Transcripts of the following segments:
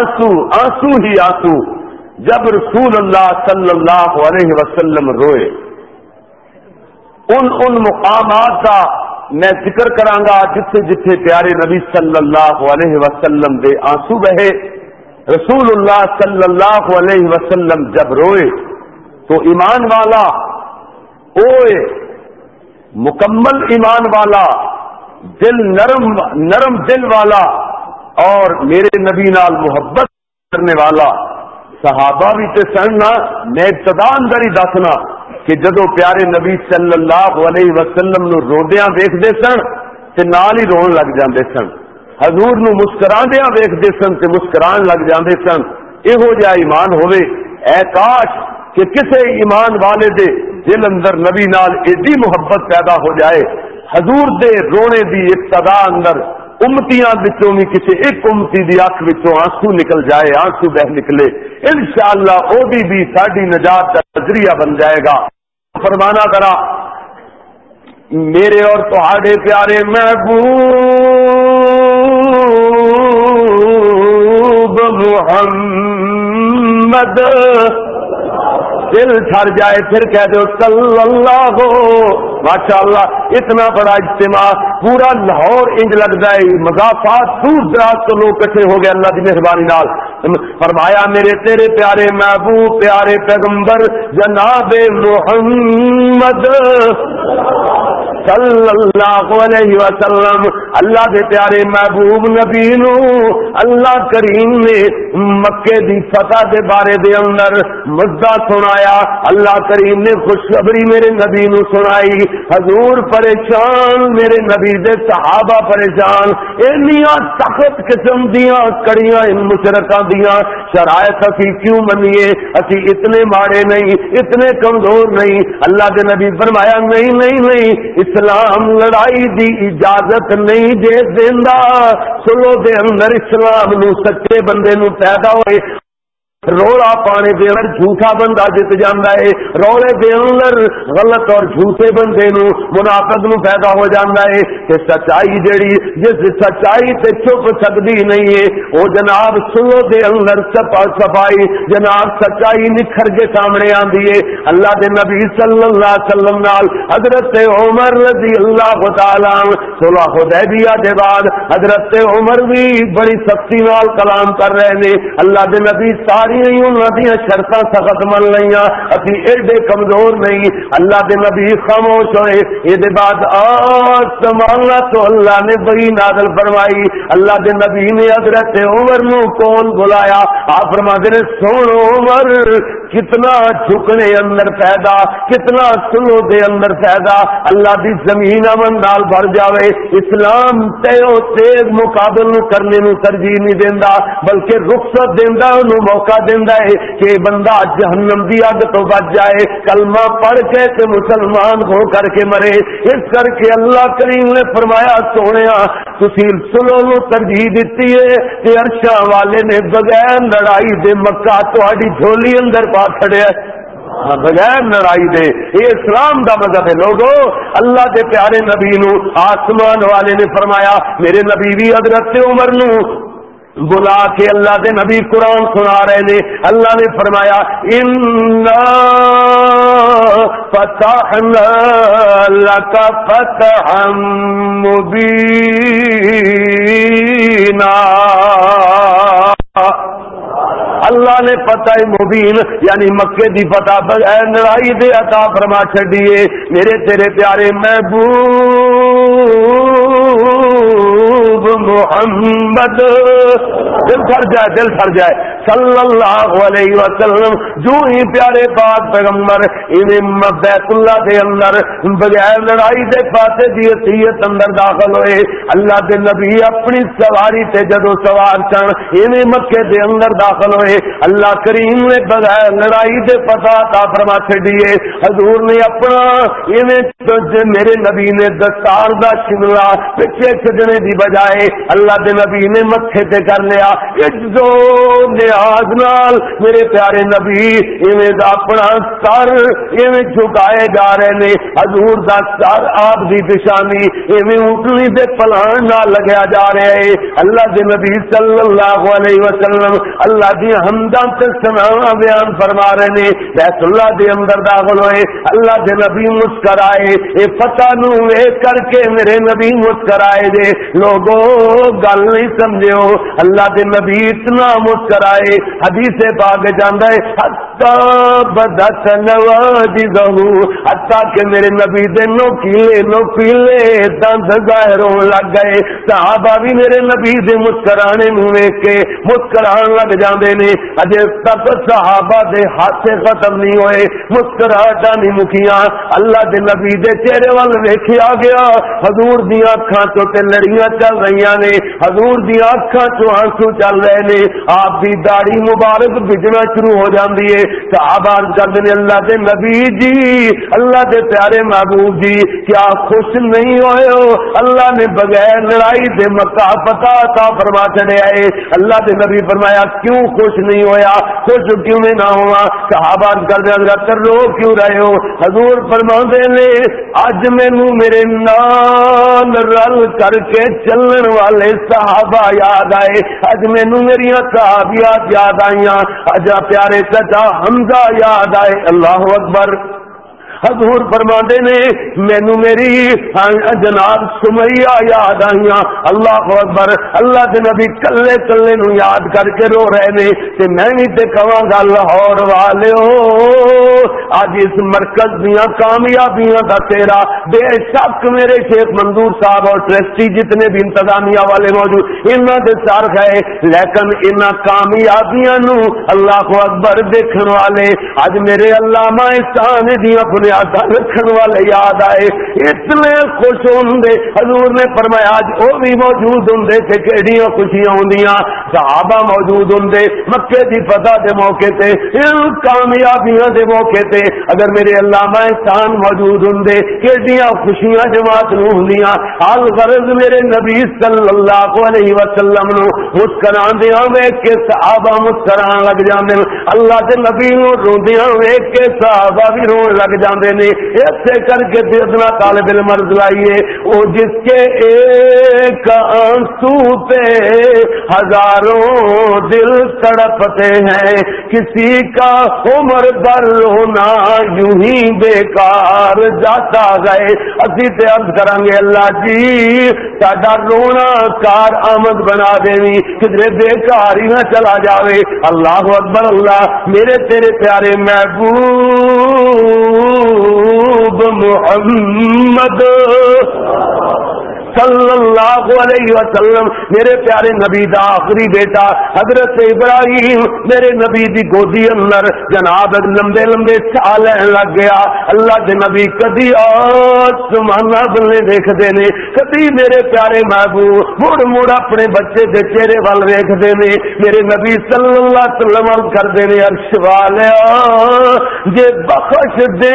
آنسو آنسو ہی آنسو۔ جب رسول اللہ صلی اللہ علیہ وسلم روئے، ان ان مقامات کا میں ذکر گا جتھے جتھے پیارے نبی صلی اللہ علیہ وسلم دے آنسو بہے۔ رسول اللہ صلی اللہ علیہ وسلم جب روئے، تو ایمان والا، اوئے، مکمل ایمان والا، دل نرم نرم دل والا اور میرے نبی نال محبت کرنے والا صحابہ بھی تے سننا، میں ابتدا اندر ہی دسنا کہ جدو پیارے نبی صلی اللہ علیہ وسلم نو رودیاں ویکھدے سن تے نال ہی رون لگ جاندے سن۔ حضور نو مسکراندیاں ویکھدے سن تے مسکران لگ جاندے سن۔ یہو جہا ایمان ہوئے اے کاش کہ کسے ایمان والے دے دل اندر نبی نال ایڈی محبت پیدا ہو جائے۔ حضور دے رونے دی ابتدا اندر امتیاں بچوں بھی کسی ایک امتی دی اکھ بچوں آنسو نکل جائے، آنسو بہ نکلے۔ انشاءاللہ او دی بھی ساڈی نجات کا نظریہ بن جائے گا۔ فرمانا کرا میرے اور تہاڈے پیارے محبوب محمد دل چھڑ جائے، پھر کہہ دو صلی اللہ۔ ہو ماشاء اللہ اتنا بڑا اجتماع، پورا لاہور انج لگتا ہے مضافات دور دراز تو لوگ کٹھے ہو گئے، اللہ کی مہربانی نال۔ فرمایا، میرے تیرے پیارے محبوب، پیارے پیغمبر، جناب محمد صلی اللہ علیہ وسلم، اللہ دے پیارے محبوب نبی نو، اللہ کریم نے مکے دی فتح دے بارے دے اندر مدعا سنایا اللہ کریم نے خوشخبری میرے نبی نو سنائی۔ حضور پریشان، میرے نبی دے صحابہ پریشان۔ اینیاں سخت قسم دیاں کڑیاں ان مشرقہ دیاں۔ شرائط اسی کیوں منیے؟ اسی اتنے ماڑے نہیں، اتنے کمزور نہیں۔ اللہ دے نبی فرمایا، نہیں نہیں نہیں۔ اسلام لڑائی دی اجازت نہیں دے دینا سلو دے اندر اسلام نو سچے بندے نو پیدا ہوئے۔ رولا پانے دے اندر جھوٹا بندہ جت جانا ہے، رولے دے اندر غلط اور جھوٹے بندے نو منافق نو پیدا ہو جانا ہے۔ کہ سچائی جڑی، جس سچائی تے چھپ سکتی نہیں ہے وہ جناب سلو دے اندر سپا صفائی جناب سچائی نکھر کے سامنے آندی ہے۔ اللہ دے نبی صلی اللہ علیہ وسلم نال حضرت عمر رضی اللہ تعالی صلح حدیبیہ دے بعد حضرت عمر بھی بڑی سختی نال کلام کر رہے نے۔ اللہ دے نبی سارے ساری شرط سخت من لیا ابھی ایڈے کمزور نہیں۔ اللہ دے نبی خاموش ہوئے۔ یہ بعد آسمانا تو اللہ نے بڑی نادل فرمائی۔ اللہ دے نبی نے حضرت عمر نو کون بلایا؟ آپ فرما دے سوڑ عمر، کتنا جھکنے اندر پیدا، کتنا سلو دے اندر پیدا۔ اللہ دی زمین امن نال بھر جاوے۔ اسلام تیو تیز مقابل کرنے نو ترجیح نہیں دینا بلکہ رخصت دینا موقع دینا ہے کہ بندہ جہنم دی اگ تو بچ جائے، کلمہ پڑھ کے تے مسلمان ہو کر کے مرے۔ اس کر کے اللہ کریم نے فرمایا سونے تھی سلو نو ترجیح دیتی ہے کہ ارشا والے نے بغیر لڑائی دے مکہ تھوڑی جھولی اندر پا کھڑیا ہاں، بغیر لڑائی دے۔ یہ اسلام کا مذہب ہے۔ لوگو، اللہ کے پیارے نبی نو، آسمان والے نے فرمایا، میرے نبی بھی حضرت عمر نو۔ بلا کے اللہ دے نبی قرآن سنا رہے نے۔ اللہ نے فرمایا ان فتح کا فتح اللہ نے پتہ مبین یعنی مکے دی پتہ لڑائی دے عطا فرما چڈیے میرے تیرے پیارے محبوب محمد۔ دل پھر جائے دل سر جائے۔ صلی اللہ علیہ وسلم، جو ہی پیارے پاک پیغمبر بیت اللہ دے اندر، بغیر لڑائی دے پاسے دی حیثیت اندر داخل ہوئے۔ اللہ دے نبی اپنی سواری تے جدو سوار سن ایویں مکے دے اندر داخل ہوئے۔ اللہ کریم نے بغیر لڑائی دے پتا تا فرما چڈیے حضور نے اپنا ایویں میرے نبی نے دستار دا شملہ پچھے چجنے دی بجائے، اللہ دے نبی نے متھے تے کر لیا۔ جو انداز نال میرے پیارے نبی ایویں اپنا سر ایویں جھکائے جا رہے نے۔ حضور دا سر آپ دی پشانی ایویں اٹھنی دے پلان نہ لگیا جا رہا ہے۔ اللہ دے نبی صلی اللہ علیہ وسلم اللہ دی حمداں تے ثناواں بیان فرما رہے نے۔ بیت اللہ دے اندر داخل ہوئے۔ اللہ دے نبی مسکرائے۔ اے فتح نو ویکھ کر کے میرے نبی مسکرائے دے۔ لوگوں گل نہیں سمجھو اللہ دے نبی اتنا مسکرائے ہے حدیث پاک جاندا ہے حتا بدت نواجذہ حتا کہ میرے نبی دے نوکیلے نوکیلے دند ظاہر ہون لگ گئے۔ صحابہ بھی میرے نبی دے مسکرانے نو ویکھ کے مسکران لگ جاندے نے۔ اجے تک صحابہ دے ہاتھ ختم نہیں ہوئے، مسکراہٹاں نہیں مکیاں اللہ دے نبی دے چہرے وال ویکھیا گیا۔ حضور دی اکھاں تو تے لڑیاں چل رہی نے۔ حضور دی اکھاں تو آنسو چل رہے نے۔ آپ دی داڑھی مبارک بجنا شروع ہو جاندی ہے۔ صحابہ عرض کردے نے اللہ دے نبی جی اللہ دے پیارے محبوب جی کیا خوش نہیں ہوئے ہو؟ اللہ نے بغیر لڑائی دے مکہ پتا تا فرما چڑے آئے۔ اللہ دے نبی فرمایا، کیوں خوش نہیں ہویا؟ خوش کیوں میں نہ ہوا؟ صحابہ عرض کردے حضرت رو کیوں رہے ہو؟ حضور فرما نے اج مینو میرے نال رل کر کے چلن والے صحابہ یاد آئے۔ اج مینو میری صحابیات یاد آئیاں اجا پیارے چچا حمزہ یاد آئے۔ اللہ اکبر۔ حضور فرما نے، مینو میری جناب سمیا یاد آئی اللہ اکبر، اللہ کے نبی کلے کلے نو یاد کر کے رو رہے نے تے میں بھی تے کہاں گا لاہور والے اج اس مرکز دیا کامیابیاں کا تیرا بے شک میرے شیخ منظور صاحب اور ٹرسٹی جتنے بھی انتظامیہ والے موجود انہوں نے سر گئے، لیکن ان کامیابیاں نو اللہ اکبر دیکھنے والے اج میرے علامہ استان دیا جی اپنے رکھن والے یاد آئے، اتنے خوش ہوں حضور نے فرمایا، آج وہ بھی موجود ہوں کہ کہڑیاں خوشیاں ہوں صحابہ موجود ہوں مکے کی فتح کے موقع تے، ان کامیابیاں دے موقع تے۔ اگر میرے علامہ احسان موجود ہوں کہڑیاں خوشیاں جماعت نو ہوں حال غرض میرے نبی صلی اللہ علیہ وسلم نو مسکران دیا ویک کے صحابہ مسکران لگ جاندے اللہ کے نبی نو روندیاں ویک کے صحابہ بھی رون لگ جاندے نے ایسے کر کے دیدنا طالب علم لائیے وہ جس کے ایک آنسو پہ ہزاروں دل تڑپتے ہیں، کسی کا عمر در رونا یوں ہی بیکار جاتا گئے اسی تے عرض کریں گے، اللہ جی ساڈا رونا کار آمد بنا دینی کدھر بیکار ہی نہ چلا جاوے۔ اللہ اکبر، اللہ، میرے تیرے پیارے محبوب۔ محمد. صلی اللہ علیہ وسلم، میرے پیارے نبی دا آخری بیٹا، حضرت ابراہیم، میرے نبی دی گودی اندر، جناب، لمبے لمبے سال لگ گیا۔ اللہ دے نبی کدی آسمانا بلنے دیکھتے نے، کدی میرے پیارے محبوب، مڑ مڑ اپنے بچے دے چہرے وال ویکھتے نے۔ میرے نبی صلی اللہ علیہ وسلم کرتے نے، عرش والیا جے بخش دے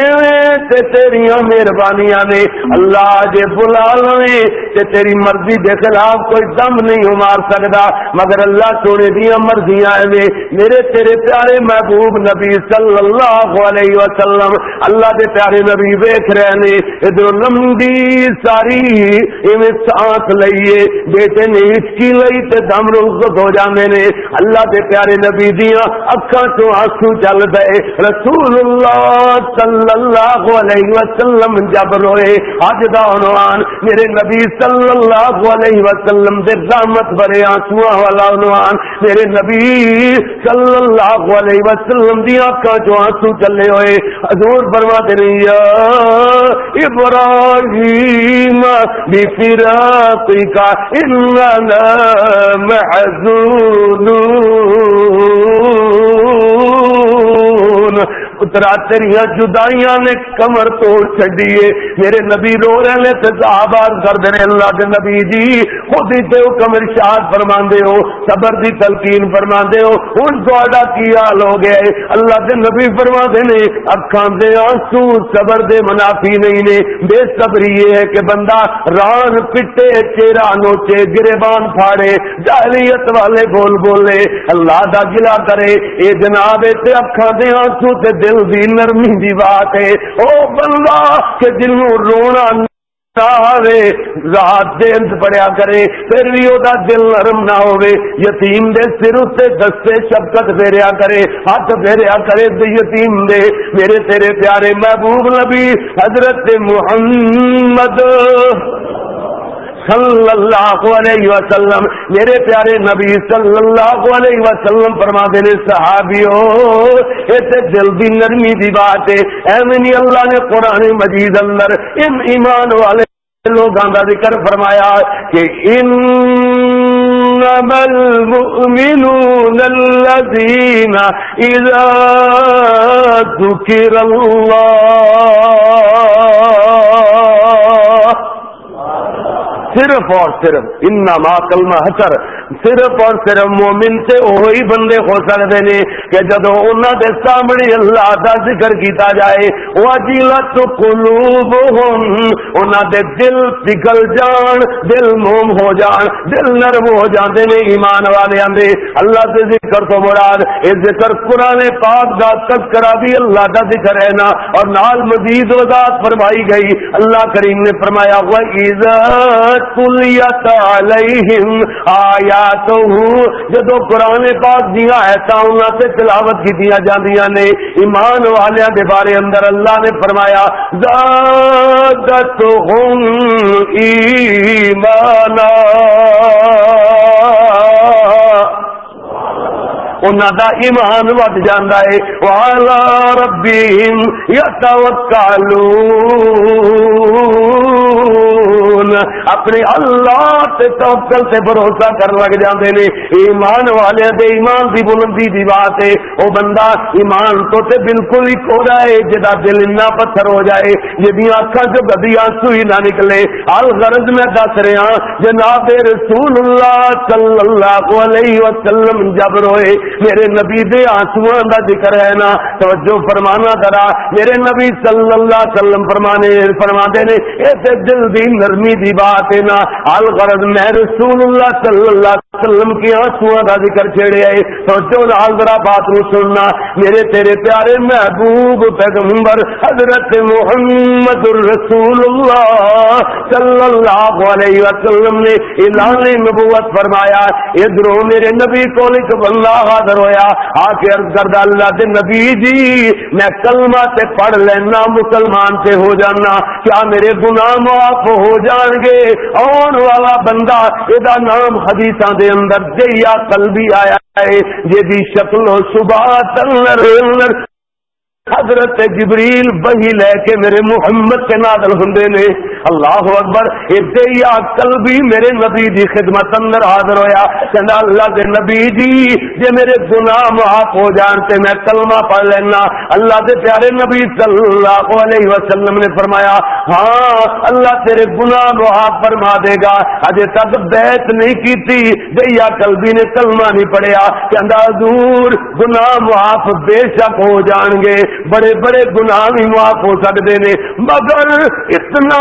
تے تیریاں مہربانیاں نے۔ اللہ جے بلا لے کہ تیری مرضی دے خلاف کوئی دم نہیں مار سکتا، مگر اللہ سونے دیا مرضیاں میں میرے تیرے پیارے محبوب نبی صلی اللہ علیہ وسلم، اللہ دے پیارے نبی ویخ رہے نے، ادھر لمبی ساری ایویں سانس لئیے، بیٹے نے ہچکی لئی تے دم روک ہو جاندے نے۔ اللہ دے پیارے نبی دیا اکھاں تو آنسو چل دے۔ رسول اللہ صلی اللہ علیہ وسلم جب روئے اج دا عنوان، میرے نبی صلی اللہ علیہ وسلم دے رحمت بھرے آنسو والا عنوان۔ میرے نبی صلی اللہ علیہ وسلم دی آنکھاں جو آنسو چلے ہوئے۔ حضور فرماتے نہیں یا ابراہیم بفراقک اننا محزونون۔ پترا تیریا جدائیاں نے کمر توڑ چڈیے میرے نبی رو رہے تے آباد کر دے اللہ کے نبی جی خود ہی تے کمر شاد فرما ہو، صبر دی تلقین فرما ہو۔ ہوں تا کی حال ہو گیا ہے؟ اللہ کے نبی فرما نے اکھان دے آنسو صبر دے منافی نہیں نے۔ بے صبری یہ ہے کہ بندہ ران پٹے چیرا نوچے گربان پھاڑے، جاہلیت والے بول بولے۔ اللہ دا گلا کرے۔ اے جناب اکھان دے آنسو تے دل دی نرمی دی بات ہے۔ او بندہ، کہ جنوں رونا رات دن پڑیا کرے، پھر بھی وہ دل نرم نہ ہوئے یتیم دے سر اتنے دستے شبکت پھیریا کرے، ہاتھ پھیریا کرے یتیم دے۔ میرے تیرے پیارے محبوب نبی حضرت محمد۔ صلی اللہ علیہ وسلم، میرے پیارے نبی صلی اللہ علیہ وسلم، فرما دے صحابیو، ایسے جلدی نرمی دی بات ہے ایمنی اللہ نے قرآن مجید اندر، ان ایمان والے لوگوں کا ذکر فرمایا کہ ان المؤمنون الذين إذا ذكر الله صرف اور صرف ان کلمہ حسر، صرف اور صرف مومن سے وہی بندے ہو سکتے ہیں کہ جب انہوں دے سامنے اللہ کا ذکر کیتا جائے وجیلت قلوب انہوں دے دل پگل جان، دل موم ہو جان، دل نرم ہو جاندے نے ایمان والے آدھے اللہ سے ذکر تو مراد یہ ذکر قرآن پاک کا تذکرہ بھی اللہ کا ذکر ہے نا، اور نال مزید وضاحت فرمائی گئی۔ اللہ کریم نے فرمایا وہ عزت کلیت علیہم آیاتہ جدو قرآن پاک دیا ایسا انہوں سے تلاوت کی دیا جاندیاں نے، ایمان والیاں دے بارے اندر اللہ نے فرمایا، زادتہم ایمانا۔ انہوں دا ایمان ود جانا ہے۔ والا ربیم یا اپنے اللہ تے توکل سے بھروسہ کر لگ جاندے نے۔ ایمان والے دے ایمان دی بلندی دی بات ہے۔ او بندہ ایمان تو تے بالکل ہی کھو جائے جدا دل اتنا پتھر ہو جائے۔ جدی آنکھاں جو گدی آنسو ہی نہ نکلے۔ ال غرض میں دس رہا ہاں، جناب رسول اللہ صلی اللہ علیہ وسلم جب روئے، میرے نبی دے آنسو دا ذکر ہے نا۔ توجہ فرمانا کرا میرے نبی صلی اللہ علیہ وسلم فرمانے فرما دے نے ایسے دل دی نرمی دی بات ہے نا الغرض میں رسول اللہ صلی اللہ علیہ وسلم کی آنسو دا ذکر چھیڑے آئے۔ توجہ نال ذرا بات نو سننا۔ میرے تیرے پیارے محبوب پیغمبر حضرت محمد الرسول اللہ صلی اللہ علیہ وسلم نے اعلان نبوت فرمایا۔ ادھروں میرے نبی کو ایک بندہ حاضر ہویا۔ آ کے عرض کردا اللہ دے نبی جی میں کلمہ تے پڑھ لینا، مسلمان سے ہو جانا۔ کیا میرے گناہ معاف ہو جان گے آن والا بندہ یہ نام حدیث دے اندر جیا قلبی آیا ہے جی شکل و صبح تلر حضرت جبریل بہی لے کے میرے محمد کے نادل ہوں نے۔ اللہ اکبر ادیا کل بھی میرے نبی دی خدمت اندر حاضر ہویا۔ کہنا اللہ کے نبی جی جے میرے گناہ معاف ہو جان تے میں کلمہ پڑھ لینا۔ اللہ کے پیارے نبی صلی اللہ علیہ وسلم نے فرمایا ہاں اللہ تیرے گناہ معاف فرما دے گا۔ اجے تک بیت نہیں کیتی دیا کلبی نے کلمہ نہیں پڑھیا۔ کہنا دور گناہ معاف بے شک ہو جان گے۔ بڑے بڑے گناہ بھی معاف ہو سکتے نے مگر اتنا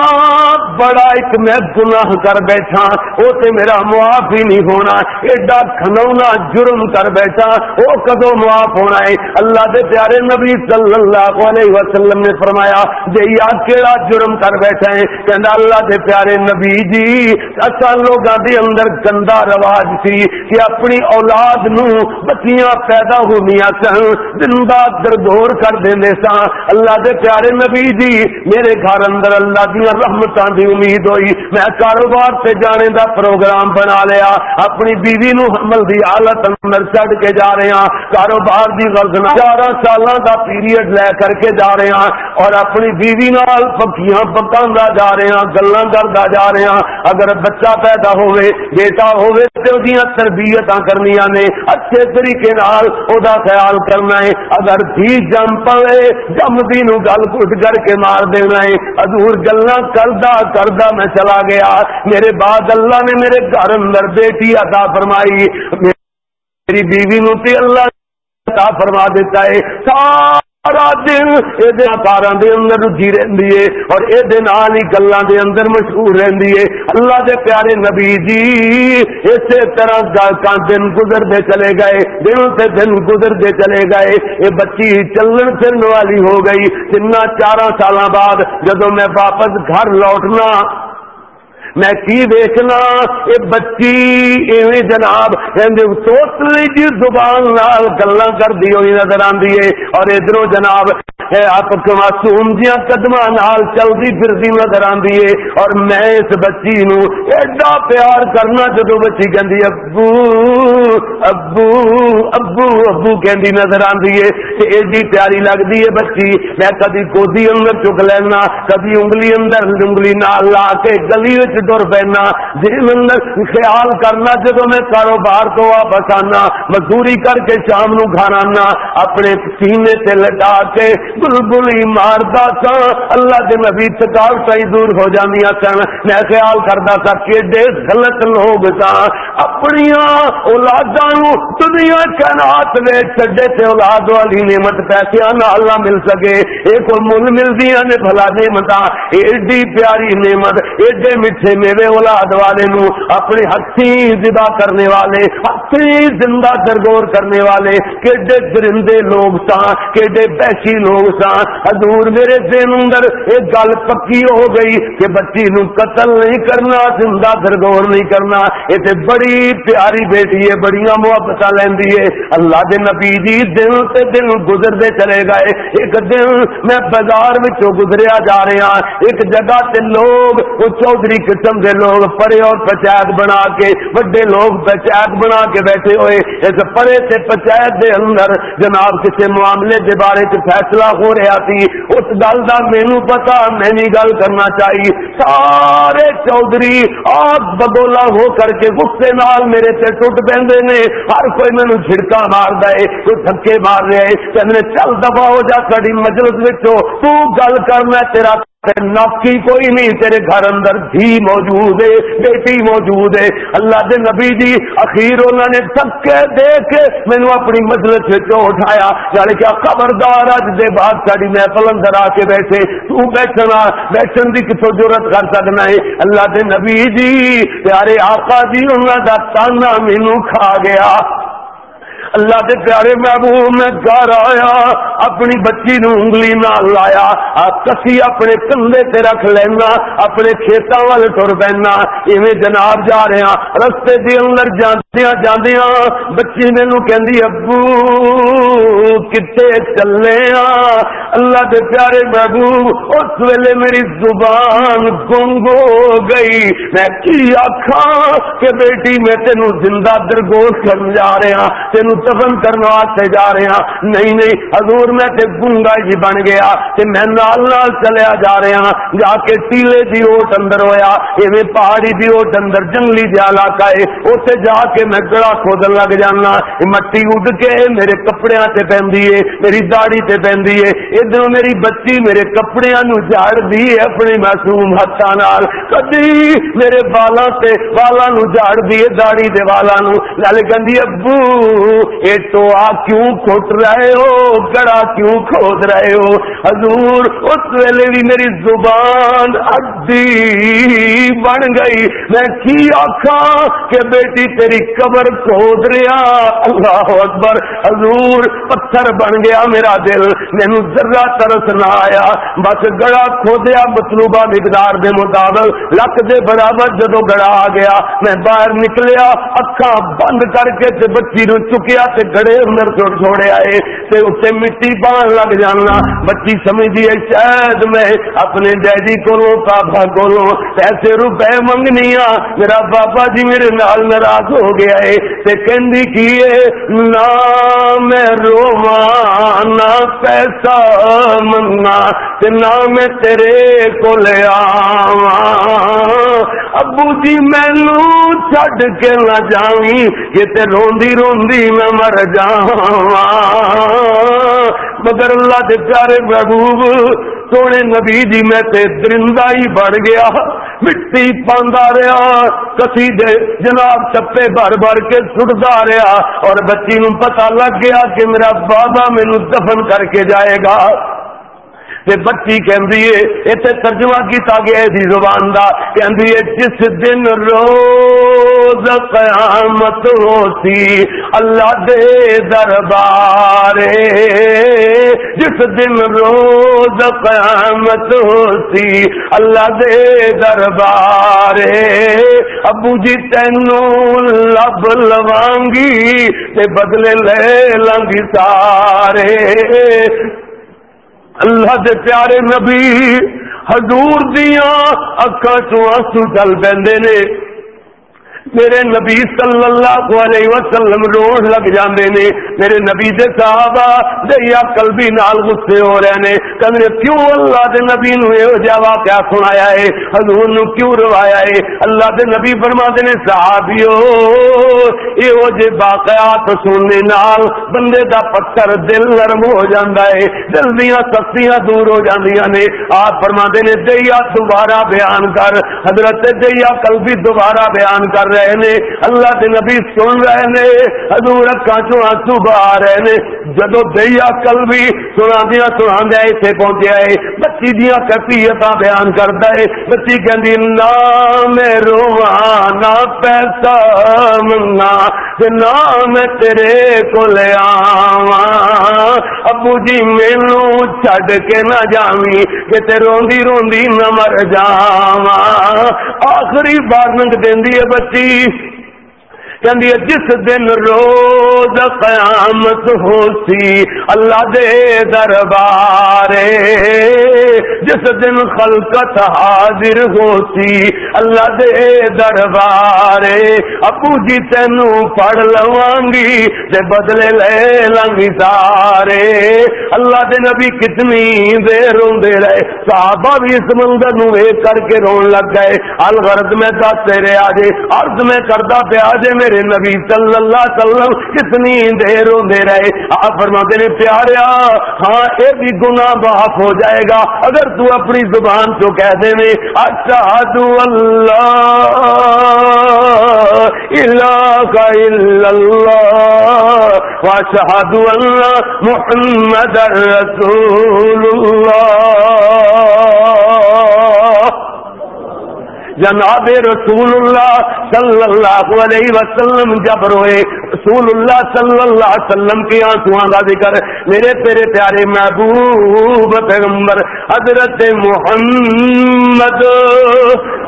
بڑا ایک میں گناہ کر بیٹھا، وہ تے میرا معاف ہی نہیں ہونا۔ ایڈا کھنونا جرم کر بیٹھا، وہ کدو معاف ہونا ہے؟ اللہ دے پیارے نبی صلی اللہ علیہ وسلم نے فرمایا جی یاد کیڑا جرم کر بیٹھا ہے؟ کہنا اللہ دے پیارے نبی جی اصا لوگوں کے اندر گندا رواج سی کہ اپنی اولاد نو بچیاں پیدا ہونی سن زندہ دردور کر دے سا۔ اللہ دے پیارے نبی جی میرے گھر اندر اللہ دیا رحمت دی امید ہوئی۔ میں کاروبار سے جانے دا پروگرام بنا لیا۔ اپنی بیوی نو حمل دی حالت اندر چڑھ کے جا رہے ہیں کاروبار دی غرض گیارہ سال دا پیریڈ لے کر کے جا رہے ہیں اور اپنی بیوی نال پکیاں پکا جا رہے ہیں گلا کرتا جا رہے ہیں اگر بچہ پیدا ہوئے بیٹا ہوئے تو تربیت کرنی نے۔ اچھے طریقے نال او دا خیال کرنا ہے۔ اگر دھی جم پے جمدی نو گل کٹ کر کے مار دینا ہے۔ ادور گلا کردا کردا میں چلا گیا۔ میرے بعد اللہ نے میرے گھر اندر بیٹی عطا فرمائی۔ میری بیوی نو تے اللہ عطا فرما دیتا ہے۔ سارا دن یہ کار اندر رجی رہی ہے اور یہ گلوں کے اندر مشہور رہی ہے اللہ دے پیارے نبی جی اسی طرح دن گزرتے چلے گئے دن سے دن گزرتے چلے گئے یہ بچی چلن پھرن والی ہو گئی تین چار سال بعد جدو میں واپس گھر لوٹنا میں کی دیکھنا یہ بچی، ایویں جناب توتلی جی زبان نال گلا کر دی ہوئی نظر آتی ہے اور ادھر جناب آپ معصوم جیا قدم چلتی پھرتی نظر آتی ہے اور میں اس بچی نو ایڈا پیار کرنا جدو بچی کہ ابو ابو ابو ابو کہ نظر آتی ہے ایڈی پیاری لگتی ہے بچی۔ میں کدی گودی اندر چک لینا، کدی انگلی اندر انگلی نال لا کے گلی ٹر پینا جی خیال کرنا جب میں کاروبار تو واپس آنا، مزدوری کر کے شام نو گھر آنا، اپنے سینے سے لٹا کے بلبل ہی مارتا سا، اللہ کے نبی تھکاوٹ ہی دور ہو جاندی سن۔ میں خیال کرتا تھا کہ ڈے غلط لوگ سا اپنی اولادا دنیا کائنات میں چڈے سے اولاد والی نعمت پیسے اللہ مل سکے۔ ایک مل ملتی نے بھلا نعمت ایڈی پیاری نعمت، ایڈے میٹھے میرے اولاد والے نو اپنے ہاتھی زبا کرنے والے ہاتھی زندہ درگور کرنے والے، کیڈے درندے لوگ سان کیڈے پیشی لوگ سان حضور میرے دن اندر ایک گل پکی ہو گئی کہ بچی نو قتل نہیں کرنا، زندہ درگور نہیں کرنا۔ یہ بڑی پیاری بیٹی ہے بڑی محبت لینی ہے۔ اللہ دے نبی جی دن سے دن گزرتے چلے گئے۔ ایک دن میں بازار گزریا جا رہا ہاں۔ ایک جگہ تے لوگ، وہ چودھری قسم دے لوگ پرے اور پنچایت بنا کے بڑے لوگ پنچایت بنا کے بیٹھے ہوئے، اس پرے سے پنچایت دے اندر جناب کسی معاملے کے بارے چ فیصلہ ہو رہا تھی اس گل کا مینو پتا میں نہیں گل کرنا چاہیے سارے چودھری آپ بگولا ہو کر کے غصے نال میرے سے ٹوٹ پہ ہر کوئی مینو جھڑکا مار دے، کوئی دھکے مار رہے، کہ چل دفاع ہو جا ساری مجلس تو گل کر میں تیرا نوکی کوئی نہیں، تیرے گھر اندر دھی موجود ہے، بیٹی موجود ہے۔ اللہ دے نبی جی اخیر انہوں نے تھکے دے کے مینو اپنی مجلس اٹھایا۔ یعنی کیا خبردار اج دے بعد ساری محفل اندر آ کے بیٹھے۔ تو بیٹھنا، بیٹھن کی کتوں ضرورت کر سکنا ہے۔ اللہ دے نبی جی پیارے آقا جی انہوں کا تانا مینو کھا گیا۔ اللہ دے پیارے محبوب میں گھر آیا، اپنی بچی نو انگلی نہ لایا کسی اپنے کندھے تے رکھ لینا، اپنے کھیتوں والے تر پہنا ایویں جناب جا رہے ہیں، رستے دے اندر جان جاندیاں بچی مینو کہندی ابو کتے چلے ہاں اللہ دے پیارے محبوب اس ویلے میری زبان گنگ ہو گئی میں کی آخا کہ بیٹی میں تینوں زندہ درگوش کر جا رہا ہاں تینوں دفن کرنے واسطے جا رہے ہیں نہیں نہیں حضور میں تے گنگا جی بن گیا تے میں نال نال چلیا جا رہا جا کے ٹیلے دی اوٹ اندر ہویا ایویں پہاڑی دی اوٹ اندر جنگلی جا علاقہ ہے اوتے جا کے میں گڑا کھودن لگ جانا مٹی اڈ کے میرے کپڑے تے پہندی ہے میری داڑھی تے پہندی ہے ادھر میری بچی میرے کپڑے نو جھاڑ دی ہے اپنے معصوم ہاتھاں نال۔ کدی میرے بالاں تے بالاں نو جھاڑ دی ہے داڑھی دے والاں نو۔ نال کہندی ابو تو آ کیوں کھوٹ رہے ہو؟ گڑا کیوں کھود رہے ہو؟ حضور، اس ویلے بھی میری زبان اڈی بن گئی۔ میں کی آخا کہ بیٹی تیری قبر کھود رہا۔ اللہ اکبر۔ حضور پتھر بن گیا میرا دل۔ مینو ذرا ترس نہ آیا۔ بس گڑا کھودیا مطلوبہ مقدار دے مطابق۔ لک دے برابر جدو گڑا آ گیا، میں باہر نکلیا اکھا بند کر کے بچی نو چکیا تے گڑے اندر چھوڑ چھوڑے آئے۔ تے اسے مٹی پان لگ جانا۔ بچی سمجھی ہے شاید میں اپنے ڈیڈی کو پاپا کو پیسے روپے منگنی ہاں۔ میرا پاپا جی میرے نال ناراض ہو گیا ہے تے کہندی کی نہ میں رواں پیسہ منگا نہ میں تیرے کو لے ابو جی مینو چڈ کے نہ جاوی یہ تے روندی روندی میں مر جا مگر اللہ دے پیارے محبوب سونے نبی جی میں تے درندہ ہی بڑھ گیا۔ مٹی پاندا رہا، کسی دے جناب چپے بھر بھر کے سٹتا رہا۔ اور بچی نو پتہ لگ گیا کہ میرا بابا مینو دفن کر کے جائے گا۔ تے بچی کہندی ہے ایتھے ترجمہ کیتا گیا ہے زبان دا کہندی ہے جس دن روز قیامت ہوتی اللہ دے دربار جس دن روز قیامت ہوتی اللہ دے دربار ابو جی تینو لب لوانگی تے بدلے لے لنگی سارے۔ اللہ دے پیارے نبی حضور دیا اکا چو آسو چل پہ میرے نبی صلی اللہ علیہ وسلم روڑ لگ جاندے نے، میرے نبی دے صحابہ دیا قلبی نال غصے ہو رہے نے۔ کہندے کیوں اللہ دے نبی نو اے جا واقعہ سنایا ہے؟ حضور نو کیوں روایا ہے؟ اللہ دے نبی فرماتے نے، صحابیو اے او جے واقعات سننے نال بندے دا پتھر دل نرم ہو جاندا ہے، دل دیاں سختیاں دور ہو جاندیاں نے۔ آپ فرماتے نے دیا دوبارہ بیان کر، حضرت دیا قلبی دوبارہ بیان کر رہے نے، اللہ کے نبی سن رہے نے، حضور اکا چو آنسو بہا رہے نے۔ جدو دیا کل بھی سنا دیا سنا دیا اتنے پہنچیا ہے بچی دیا کفیت بیان کرتا ہے۔ بچی کہ نہ میں روا نہ پیسہ منگا نہ میں تیرے کو لے آوا ابو جی مینو چڈ کے نہ جاوی کہ تے روندی روندی نہ مر جاوا آخری بار ننگ دینی ہے بچی شریف کہ جس دن روز قیامت ہو سی اللہ دے دربار جس دن خلقت حاضر ہو سی اللہ دے دربار ابو جی تینو پڑھ لواں گی تے بدلے لے لنگی سارے اللہ دے نبی کتنی دیر روندے رہے۔ صحابہ بھی اس منظر نو کر کے رون لگ گئے۔ الغرض میں دس تیرے آجے، عرض میں کردہ پہ آجے میرے نبی صلی اللہ وسلم، کتنی دیر ہوندے رہے۔ آپ فرماتے نے پیاریا ہاں یہ بھی گناہ معاف ہو جائے گا۔ اگر تو اپنی زبان تو کہہ دے میں اشہد اللہ الہ الا اللہ واشہد اللہ محمد رسول اللہ۔ جناب رسول اللہ صلی اللہ علیہ وسلم جب روئے رسول اللہ صلی اللہ علیہ وسلم کی آنسو کا ذکر، میرے پیرے پیارے محبوب پیغمبر، حضرت محمد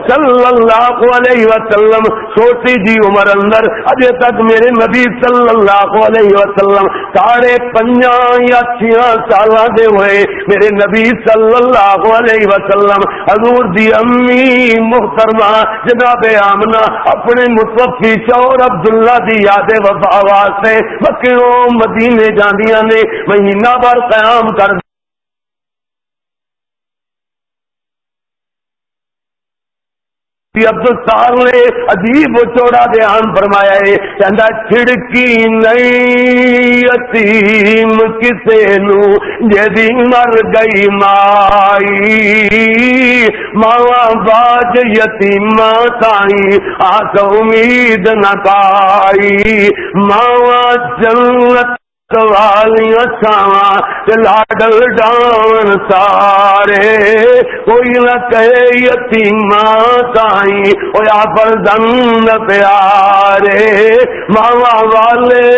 صلی اللہ علیہ وسلم، چھوٹی جی عمر اندر، ابھی تک میرے نبی صلی اللہ علیہ وسلم ساڑھے پنجا یا چھیا سال دے ہوئے، میرے نبی صلی اللہ علیہ وسلم، حضور دی امی محترم محترمہ جناب آمنا اپنے متوفی شور عبداللہ دی یاد وفا واسطے مکیوں، مدینے جاندیاں نے مہینہ بھر قیام کر عبد السال نے عجیب چوڑا دھیان فرمایا ہے کہندا چھڑکی نہیں یتیم کسے نو جدی مر گئی مائی۔ ماوا باج یتیم تائی آس امید نہ پائی۔ ماوا جنت لاڈل ڈان سارے، کوئی نہ کہے یتیما تائی ہویا پر دن پیارے۔ ماوا والے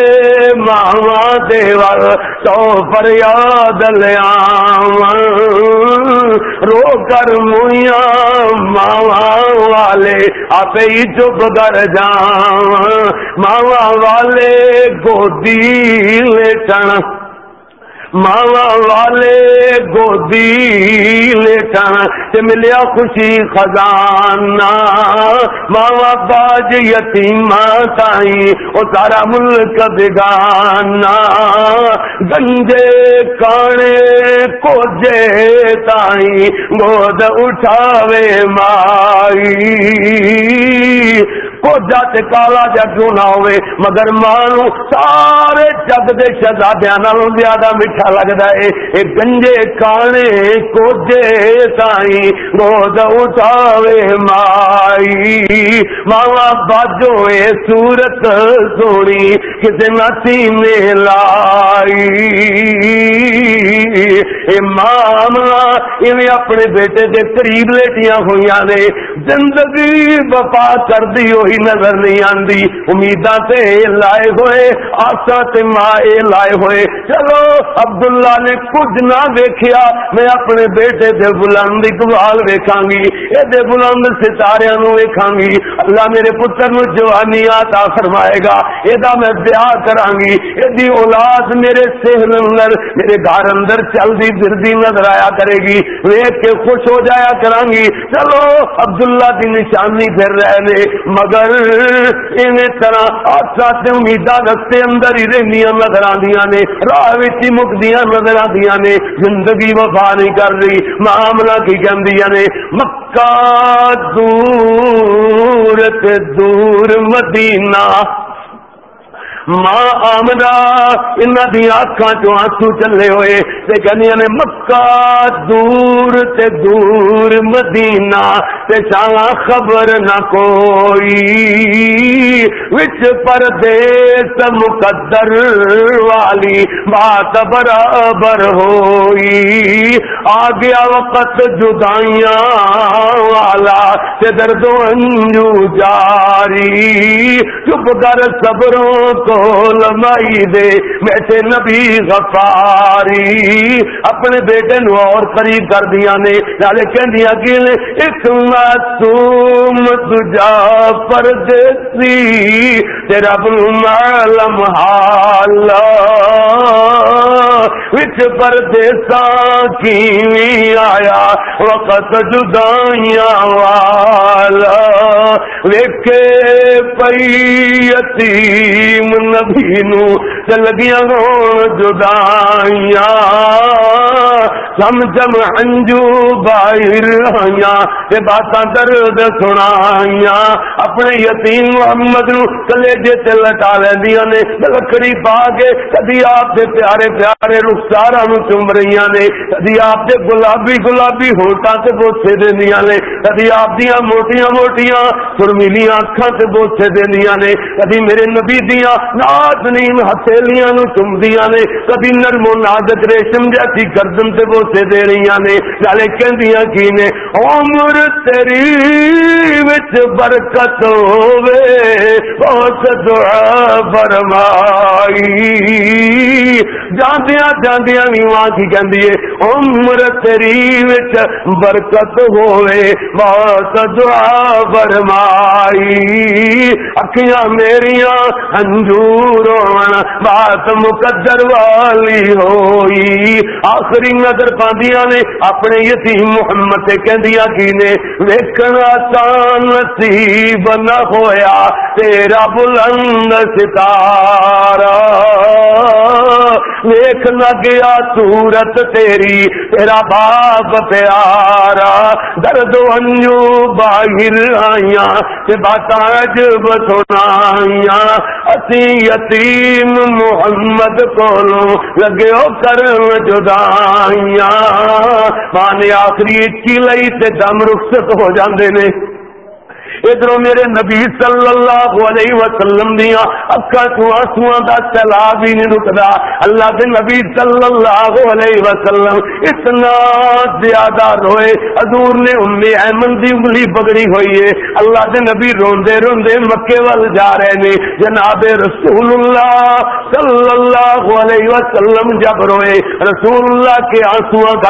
ماوا دیور تو پر یاد لیا رو کر مویا ماوا والے آپ ہی چپ کر جا ماوا والے گودی لیٹن ماوا والے گودی لیٹن تے ملیا خوشی خزانہ۔ ماوا باج یتیم تائی او سارا ملک بگانا۔ گنجے کانے کو جے تائی گود اٹھاوے مائی۔ کو جات کالا جا کیوں نہ ہوئے؟ مگر مانو سارے جگ دے شہزادیاں نالوں زیادہ میٹھا لگدا ہے اے گنجے کانے کو جے گود اٹھاوے مائی۔ ماوا باجو اے صورت سونی کسے نہ سینے لائی۔ اے معاملہ ایویں اپنے بیٹے دے قریب لیٹیاں ہوئیاں نے۔ زندگی وفا کر دی ہوئی کوئی نظر نہیں آندی۔ امیداں تے لائے ہوئے آسا تے ماں لائے ہوئے۔ چلو، عبداللہ نے کچھ نہ دیکھیا میں اپنے بیٹے دے بلند اقبال ویکھاں گی اے دے بلند ستاریاں نو ویکھاں گی اللہ میرے پتر نو جوانی عطا فرمائے گا اے دا میں بیاہ کراں گی اے دی اولاد میرے سہن اندر، میرے گھر اندر چلدی پھردی نظر آیا کرے گی۔ ویکھ کے خوش ہو جایا کراں گی چلو، عبداللہ دی نشانی پھر رہے مگر طرح آسا سے امیدا رستے اندر ہی رہنیاں نظر آدیاں نے، راہ ہی مکدیاں نظر آدیاں نے۔ زندگی وفا نہیں کر رہی، معاملہ کی کہندیاں نے۔ مکہ دور تے دور، مدینہ ماں آمدہ انہ دی آنکھاں چو آنسو چلے ہوئے، تے کہنیاں نے مکہ دور تے دور مدینہ، تے شاہ خبر نہ کوئی۔ وچ پردیس مقدر والی بات برابر ہوئی۔ آ گیا وقت جدائیاں والا تے درد انجو جاری۔ چپ کر صبروں کو لمائی دے بیٹے نبی غفاری۔ اپنے بیٹے نو اور قریب کر دیا نے۔ نالے کہندیا کہ ایک معصوم تجا پردیسی تیرا بنو معلم حال وچ پردیسا کی آیا، وقت جدائیاں والا۔ ویکھے پئی یتیم نبی نو لگیاں ہون جدائیاں۔ سم جم انجو باہر آئیاں یہ باتاں درد سنائیاں۔ اپنے یتیم محمد نو کلیجے تے لٹا لیندیاں نے لکڑی پا کے کدی آپ دے پیارے پیارے رخساراں نو چم رہیاں نے۔ کدی آپ دے گلابی گلابی ہوٹاں تے بوسے دیندیاں نے۔ کدی آپ دیاں موٹیاں موٹیاں، سرمیلیاں اکھاں تے بوسے دیندیاں نے۔ کدی میرے نبی دیاں نازنین ہتھیلیاں نو چمدیاں نے، کبھی نرم و نازک ریشم جیسی گردن تے بوسے دے رہی نے۔ نالے کہندیاں کی نے، عمر تیری وچ برکت ہوے بہت دعا فرمائی۔ جاندیاں جاندیاں بھی وہاں کی کہندی ہے، عمر تیری وچ برکت ہوے بہت دعا فرمائی۔ اکھیاں میریاں ہنجو انجور بات مقدر والی ہوئی۔ آخری نظر پاندیاں نے اپنے یتیم محمد سے کہندیاں کی نے ویکھنا تان نصیب نہ ہویا، تیرا بلند ستارہ۔ ویکھ نہ گیا صورت تیری، تیرا باپ پیارا۔ درد و انجو باہر آئیاں، تے باتاں عجب سنائیاں۔ اسی یتیم محمد کو لگے ہو کرم جدائیاں۔ مانے آخری چیلئی تے دم رخصت ہو جاندے نے۔ ادھر میرے نبی صلی اللہ علیہ وسلم دیا اکا تو آنسو دا چلا بھی نہیں رکدا۔ اللہ کے نبی صلی اللہ علیہ وسلم اتنا زیادہ روئے۔ حضور نے امی احمد دی انگلی پکڑی ہوئی ہے۔ اللہ کے نبی روندے روندے مکے وال جا رہے نے۔ جناب رسول اللہ صلی اللہ علیہ وسلم جب روئے رسول اللہ کے آنسو کا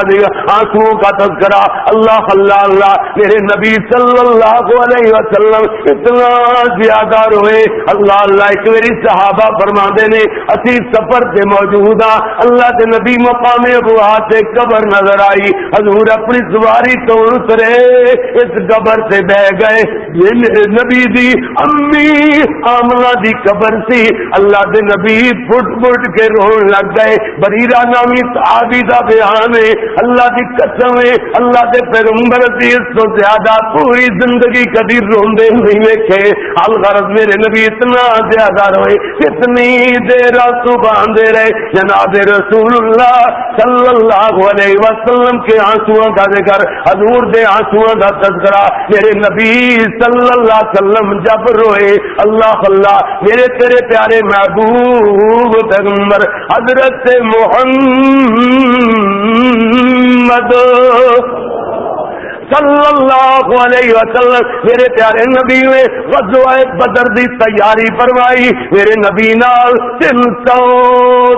آنسو کا تذکرہ۔ اللہ اللہ اللہ، میرے نبی صلی اللہ علیہ علیہ وسلم اتنا زیادہ روئے۔ اللہ اللہ، ایک میری صحابہ فرما نے، اسی سفر سے موجود ہاں اللہ کے نبی مقام ابو سے قبر نظر آئی۔ حضور اپنی سواری تو اترے، اس قبر سے بہ گئے۔ یہ نبی دی، امی آملہ دی قبر سی۔ اللہ دے نبی فٹ فٹ کے رون لگ گئے۔ بریرا نامی صحابی دا بیان ہے۔ اللہ دی قسم ہے، اللہ دے پیغمبر دی اس تو زیادہ پوری زندگی کبھی روندے نہیں ویکھے الغرض میرے نبی اتنا زیادہ روئے کتنی دیر آنسو باندھے رہے۔ جناب رسول اللہ صلی اللہ علیہ وسلم کے آنسو کا ذکر، حضور دے آنسو کا تذکرہ۔ میرے نبی صلی اللہ علیہ وسلم جب روئے، اللہ اللہ، میرے تیرے پیارے محبوب پیغمبر، حضرت محمد صلی اللہ علیہ وسلم، میرے پیارے نبی نے غزوہ بدر دی تیاری فرمائی۔ میرے نبی نال تین سو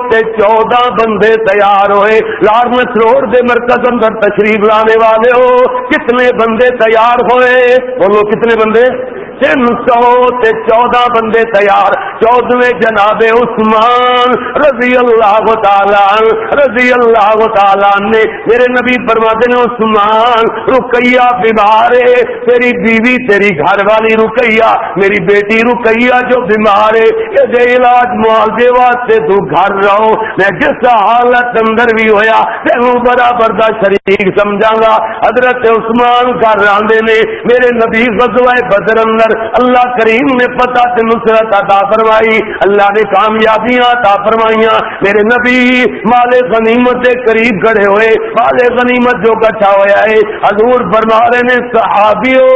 تے چودہ بندے تیار ہوئے۔ لارمس روڈ دے مرکز اندر تشریف لانے والے ہو، کتنے بندے تیار ہوئے؟ بولو کتنے بندے؟ تین سو تے چودہ بندے تیار، چودویں جناب عثمان رضی اللہ تعالی رضی اللہ تعالی نے میرے نبی فرماتے نے عثمان رکیا بیمار ہے، تیری بیوی، تیری گھر والی رکیا میری بیٹی رکیا جو بیمار ہے، یہ علاج معالجے واسطے تو گھر رہو۔ میں جس حالت اندر بھی ہویا تینوں برابر دا شریک سمجھا گا۔ حضرت عثمان گھر راندے نے، میرے نبی غزوہ بدر اندر کر اللہ کریم نے پتا سے نصرت عطا فرمائی۔ اللہ نے کامیابیاں عطا فرمائیاں۔ میرے نبی مال غنیمت کے قریب کھڑے ہوئے، مال غنیمت جو کٹھا ہوا ہے۔ حضور فرما رہے نے، صحابیو،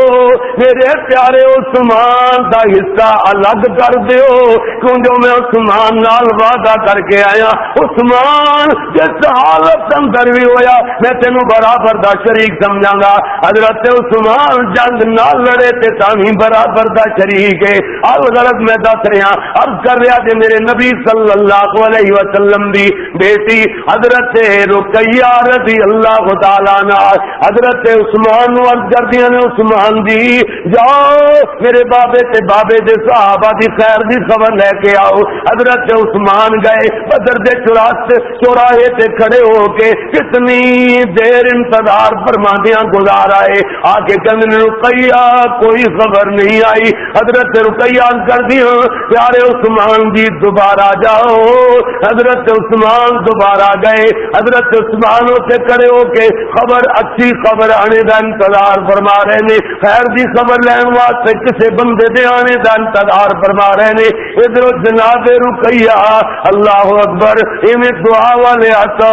میرے پیارے عثمان دا حصہ الگ کر دیو۔ کیوں جو میں عثمان نال وعدہ کر کے آیا؟ عثمان، جس حالت اندر بھی ہویا، میں تینوں برابر دا شریک سمجھا گا۔ حضرت عثمان جنگ نہ لڑے تے تامی برابر برابر دا شریک ہے اب غلط میں دس رہا اب کر رہا کہ میرے نبی صلی اللہ علیہ وسلم دی بیٹی حضرت رقیہ رضی اللہ تعالیٰ نا حضرت عثمان عرض کر دیا نے عثمان دی جاؤ میرے بابے تے بابے دے صحابہ دی خیر دی خبر لے کے آؤ۔ حضرت عثمان گئے، بدر دے چوراس چوراہے تے کھڑے ہو کے کتنی دیر انتظار فرماندیاں گزار آئے۔ آ کے کہنے رقیہ، کوئی خبر نہیں۔ نہیں آئی۔ حضرت رقیہ کر دیا پیارے عثمان جی دوبارہ جاؤ۔ حضرت عثمان دوبارہ گئے۔ حضرت عثمان سے کرے ہو کے خبر، اچھی خبر آنے کا انتظار فرما رہے نے۔ خیر دی خبر لین واسطے کسی بندے دے آنے کا انتظار فرما رہے نے۔ ادھر جناب رقیہ، اللہ اکبر، ایویں دعا والے آتا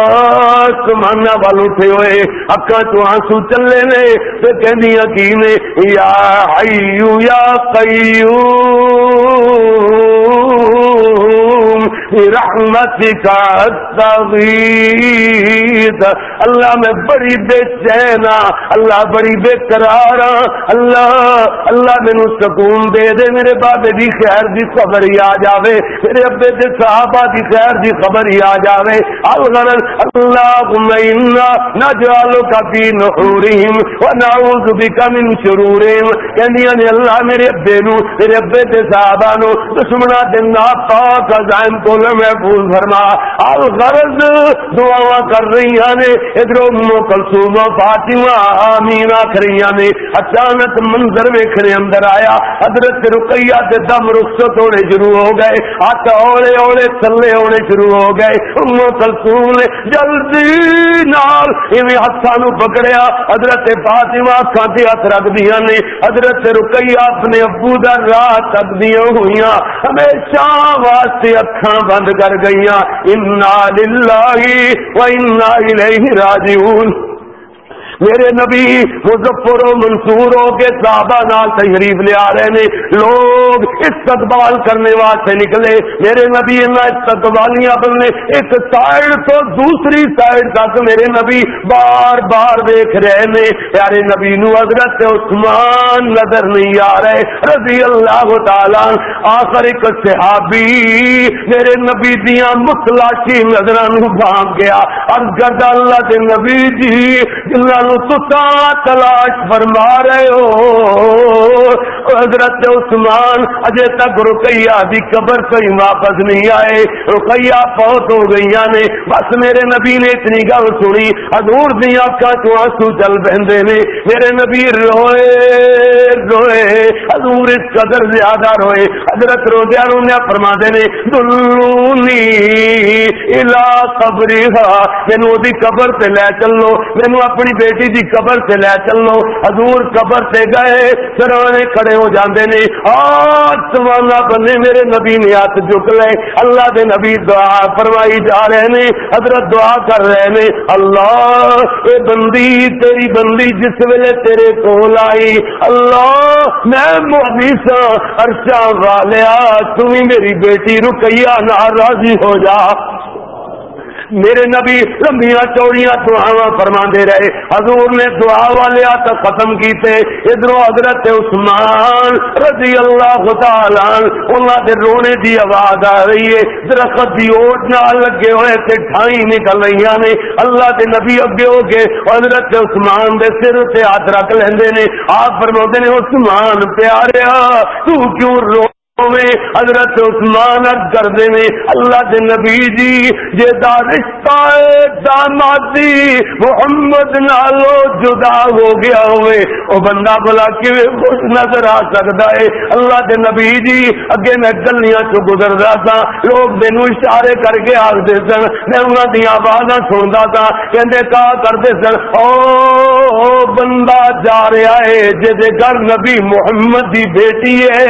سمانا وال اٹھے ہوئے۔ اکا تو آنسو چلے نے تو کہندیاں کی نے، یا حیو یا قیوم رحمتك استغيث اللہ میں بڑی بے چینا، اللہ بڑی بے قرار اللہ اللہ مینو سکون دے دے، میرے بابے دی خیر دی خبر ہی آ جاوے، میرے ابے دے صحابہ دی خیر دی خبر ہی آ جاوے۔ الغرض اللهم انا نجعلك في نحورهم ونعوذ بك من شرورهم کہندیاں یعنی نے یعنی اللہ میرے ابے نو، میرے ابے دے صحابہ نو دشمنا دے ناپاک ازائم کو محفوظ فرما۔ الغرض دعا کر رہی نے۔ ادھر امو فاطمہ آمین آکھ رہی نے۔ اچانک منظر ویکھنے اندر آیا۔ حضرت رقیہ دے دم رخصت ہونے شروع ہو گئے۔ ہاتھ اوڑے اوڑے تھلے ہونے شروع ہو گئے۔ امو کلثوم نے جلدی نال ایویں ہاتھاں نو پکڑیا۔ حضرت فاطمہ اکھاں تے ہاتھ رکھ دیا نے۔ حضرت رقیہ اپنے ابو دا راہ تک دیا ہوئی ہمیشہ واسطے اکھاں بند کر گئیاں انا للہ و انا الیہ راجعون میرے نبی مظفر و منصور ہو کے صحابہ نال تشریف لے آ رہے نے۔ لوگ استقبال کرنے واسطے نکلے۔ میرے نبی استقبالیاں بننے۔ ایک سائڈ تو دوسری سائڈ تک میرے نبی بار بار دیکھ رہے نے۔ پیارے نبی نو حضرت عثمان نظر نہیں آ رہے۔ رضی اللہ تعالی آخر ایک صحابی میرے نبی دیا مسلاشی نظر بھانگ گیا۔ اور گرد اللہ کے نبی جی جنہ تسا تلاش فرما رہے ہو۔ حضرت عثمان اجے تک رکیا دی قبر سے واپس نہیں آئے۔ رکیا بہت ہو گئی نے۔ بس میرے نبی نے اتنی گل سنی۔ حضور دیا اکا تو آنسو چل بہندے نے۔ میرے نبی روئے روئے۔ حضور اس قدر زیادہ روئے۔ حضرت روزیا رویا فرما دے نے، دلونی الا قبری مینو قبر سے لے چلو۔ مینو اپنی بے بیٹی دی قبر سے لے چلو حضور قبر سے گئے سرانے کھڑے ہو جاندے نے۔ آج آسمانا بنے، میرے نبی نے ہاتھ چک لے۔ اللہ دے نبی دعا فرمائی جا رہے نے، حضرت دعا کر رہے نے۔ اللہ، اے بندی، تیری بندی جس ویلے تیرے کول آئی۔ اللہ، میں محدث ارشا والیا تم میری بیٹی رکیا نہ راضی ہو جا۔ میرے نبی لمبیا چوڑیاں دعا فرما دے رہے۔ حضور نے دعا والے تک ختم کیتے ادھر حضرت عثمان رضی اللہ تعالی انہوں دے رونے دی آواز آ رہی ہے۔ درخت دی اوٹ نہ لگے ہوئے تے ٹھائی نکل رہی نے۔ اللہ دے نبی اگے ہو کے حضرت عثمان دے سر تے ہاتھ رکھ لیندے نے۔ آپ فرما نے، عثمان پیاریا، تو کیوں رو حضرت عثمان کر دے اللہ دے نبی جی جے دا رشتہ دامادی محمد نالو جدا ہو گیا ہوئے۔ او بندہ بلا کہ خوش نظر آ سکتا ہے؟ اللہ دے نبی جی اگے میں گلیاں چ گزر رہا تھا لوگ مینو اشارے کر کے آختے سن، میں انہوں دیا آواز سنتا تھا کہ کہا کرتے سن، او بندہ جا رہا ہے جی گھر نبی محمد دی بیٹی ہے۔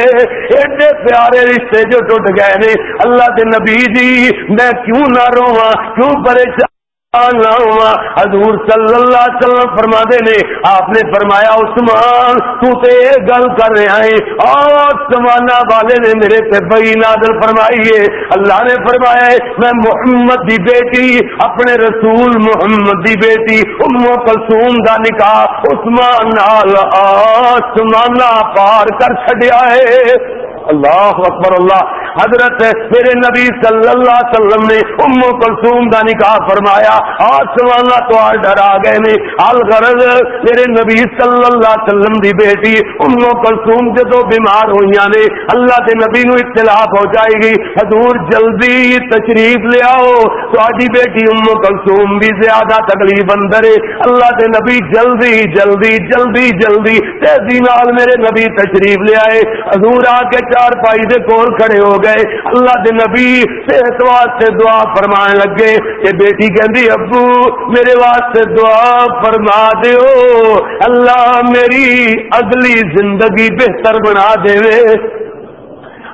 ایڈے پیارے رشتے جو ٹوٹ گئے نے، اللہ کے نبی جی میں کیوں نہ رواں کیوں پریشان حضور صلی اللہ علیہ وسلم فرما دے نے، آپ نے فرمایا، عثمان، تو تے گل کر رہے ہیں اور سمانا والے نے میرے پہ بئی نادل فرمائی ہے۔ اللہ نے فرمایا میں محمد دی بیٹی، اپنے رسول محمد دی بیٹی ام کلثوم دا نکاح عثمان نال آسمانہ پار کر چھڈیا ہے۔ اللہ اکبر اللہ حضرت میرے نبی صلی اللہ علیہ وسلم نے ام کلثوم کا نکاح فرمایا آسمان تو ڈرا گئے نے الغرض میرے نبی صلی اللہ علیہ وسلم دی بیٹی ام کلثوم جدو بیمار ہوئی نے، اللہ کے نبی نو اطلاع پہنچائی گئی، حضور جلدی تشریف لے آؤ تاری بیٹی ام کلثوم بھی زیادہ تکلیف اندر ہے، اللہ کے نبی جلدی جلدی جلدی جلدی تیزی نال میرے نبی تشریف لے آئے، حضور آ کے چار پائی دے کول کھڑے ہو گئے۔ اللہ دے نبی صحت واسطے دعا فرمان لگے کہ بیٹی کہندی، ابو، میرے واسطے دعا فرما دیو۔ اللہ میری اگلی زندگی بہتر بنا دے۔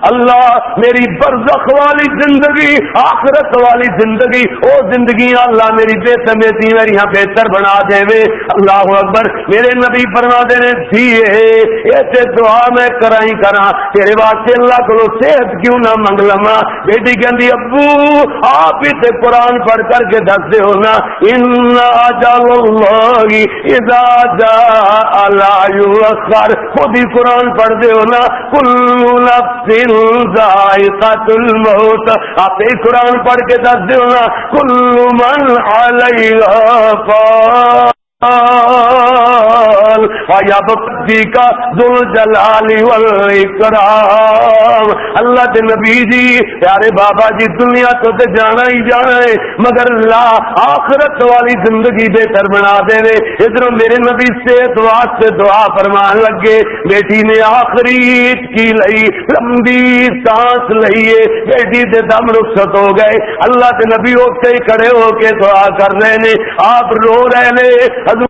اللہ میری برزخ والی زندگی، آخرت والی زندگی، او زندگی اللہ میری بے سمیتی، میری یہاں بہتر بنا دے وے۔ اللہ اکبر، میرے نبی فرما دے نے جی دیے ایسے دعا میں کرائی کرا تیرے واسطے اللہ کو صحت کیوں نہ منگ لما بیٹی کہ ابو، آپ ہی سے قرآن پڑھ کر کے دس دے ہونا ان جال اذا جاء لا يؤخر۔ خود ہی قرآن پڑھ دے ہونا کل نفس الموت۔ آپ ایک قرآن پڑھ کے دس دو کل من علیہ فا کا دل جلالی والاکرام۔ اللہ کے نبی جی پیارے بابا جی دنیا تو تے جانا ہی جانا ہے، مگر لا آخرت والی زندگی بہتر بنا دے رے ادھر میرے نبی صحت واسطے دعا فرمان لگے، بیٹی نے آخری کی لئی، لمبی سانس لئیے بیٹی دے دم رخصت ہو گئے۔ اللہ کے نبی اٹھتے ہی کھڑے ہو کے دعا کر رہے نے آپ رو رہے نے حضور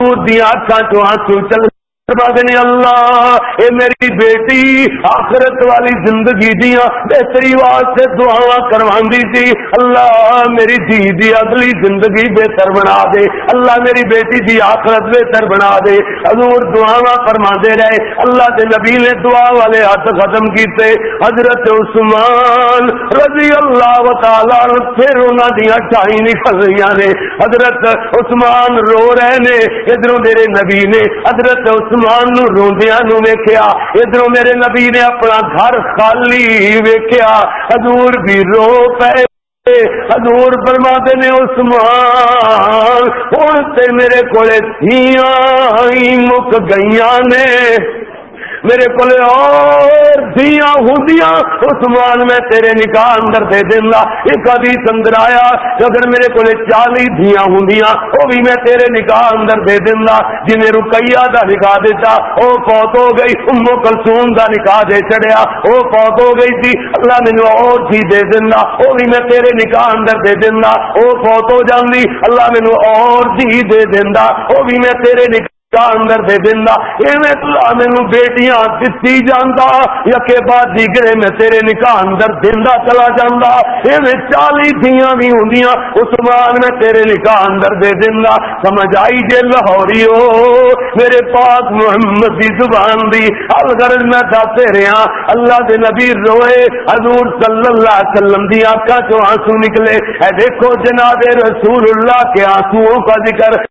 دیا چو آنسو چل اللہ، اے میری بیٹی، آخرت والی زندگی دیا بہتری واسطے دعا کروان دی اللہ، میری دھی دی اگلی زندگی بہتر بنا دے۔ اللہ، میری بیٹی دی آخرت بہتر بنا دے۔ حضور دعا فرما دے رہے۔ اللہ کے نبی نے دعا والے ہاتھ ختم کیتے۔ حضرت عثمان رضی اللہ تعالی پھر انہوں دیا ٹائی نکل رہی نے۔ حضرت عثمان رو رہے نے۔ ادھر میرے نبی نے حضرت عثمان مسلمان نو روندیا نو ویکیا ادھر میرے نبی نے اپنا گھر خالی ویکیا حضور بھی رو پے، حضور فرما نے عثمان ہوں تے میرے کو مک گئی نے۔ میرے کو اور دیا ہوں عثمان میں تیرے نکاح اندر دے دینا۔ ایک حدیث اندر آیا، اگر میرے کو چالی دیا ہوں وہ بھی میں تیرے نکاح اندر دے دینا۔ جنہیں رکیا دا نکاح دیتا، وہ فوت ہو گئی امو کلسوم دا نکاح دے چڑیا وہ فوت ہو گئی تھی، اللہ مینو اور تھی دے دینا۔ وہ بھی میں تیرے نکاح اندر دے دینا۔ وہ فوت ہو جاندی، اللہ مینو اور تھی دے دینا۔ وہ بھی میں تیرے نکاح اندر دے دینا ایویں مینو بیٹیاں دتی جانا یا کہ بعد دیگرے میں تیرے نکاح اندر دینا چلا جانا ایویں چالی دیا بھی ہوں عثمان میں تیرے نکاح اندر دے دینا سمجھ آئی جے لاہوری ہو میرے پاس محمد دی زبان دی۔ الغرض میں دستے رہا اللہ دے نبی روئے، حضور صلی اللہ علیہ وسلم دی آنکھا چو آنسو نکلے۔ اے دیکھو جناب رسول اللہ کے آنسو کا ذکر۔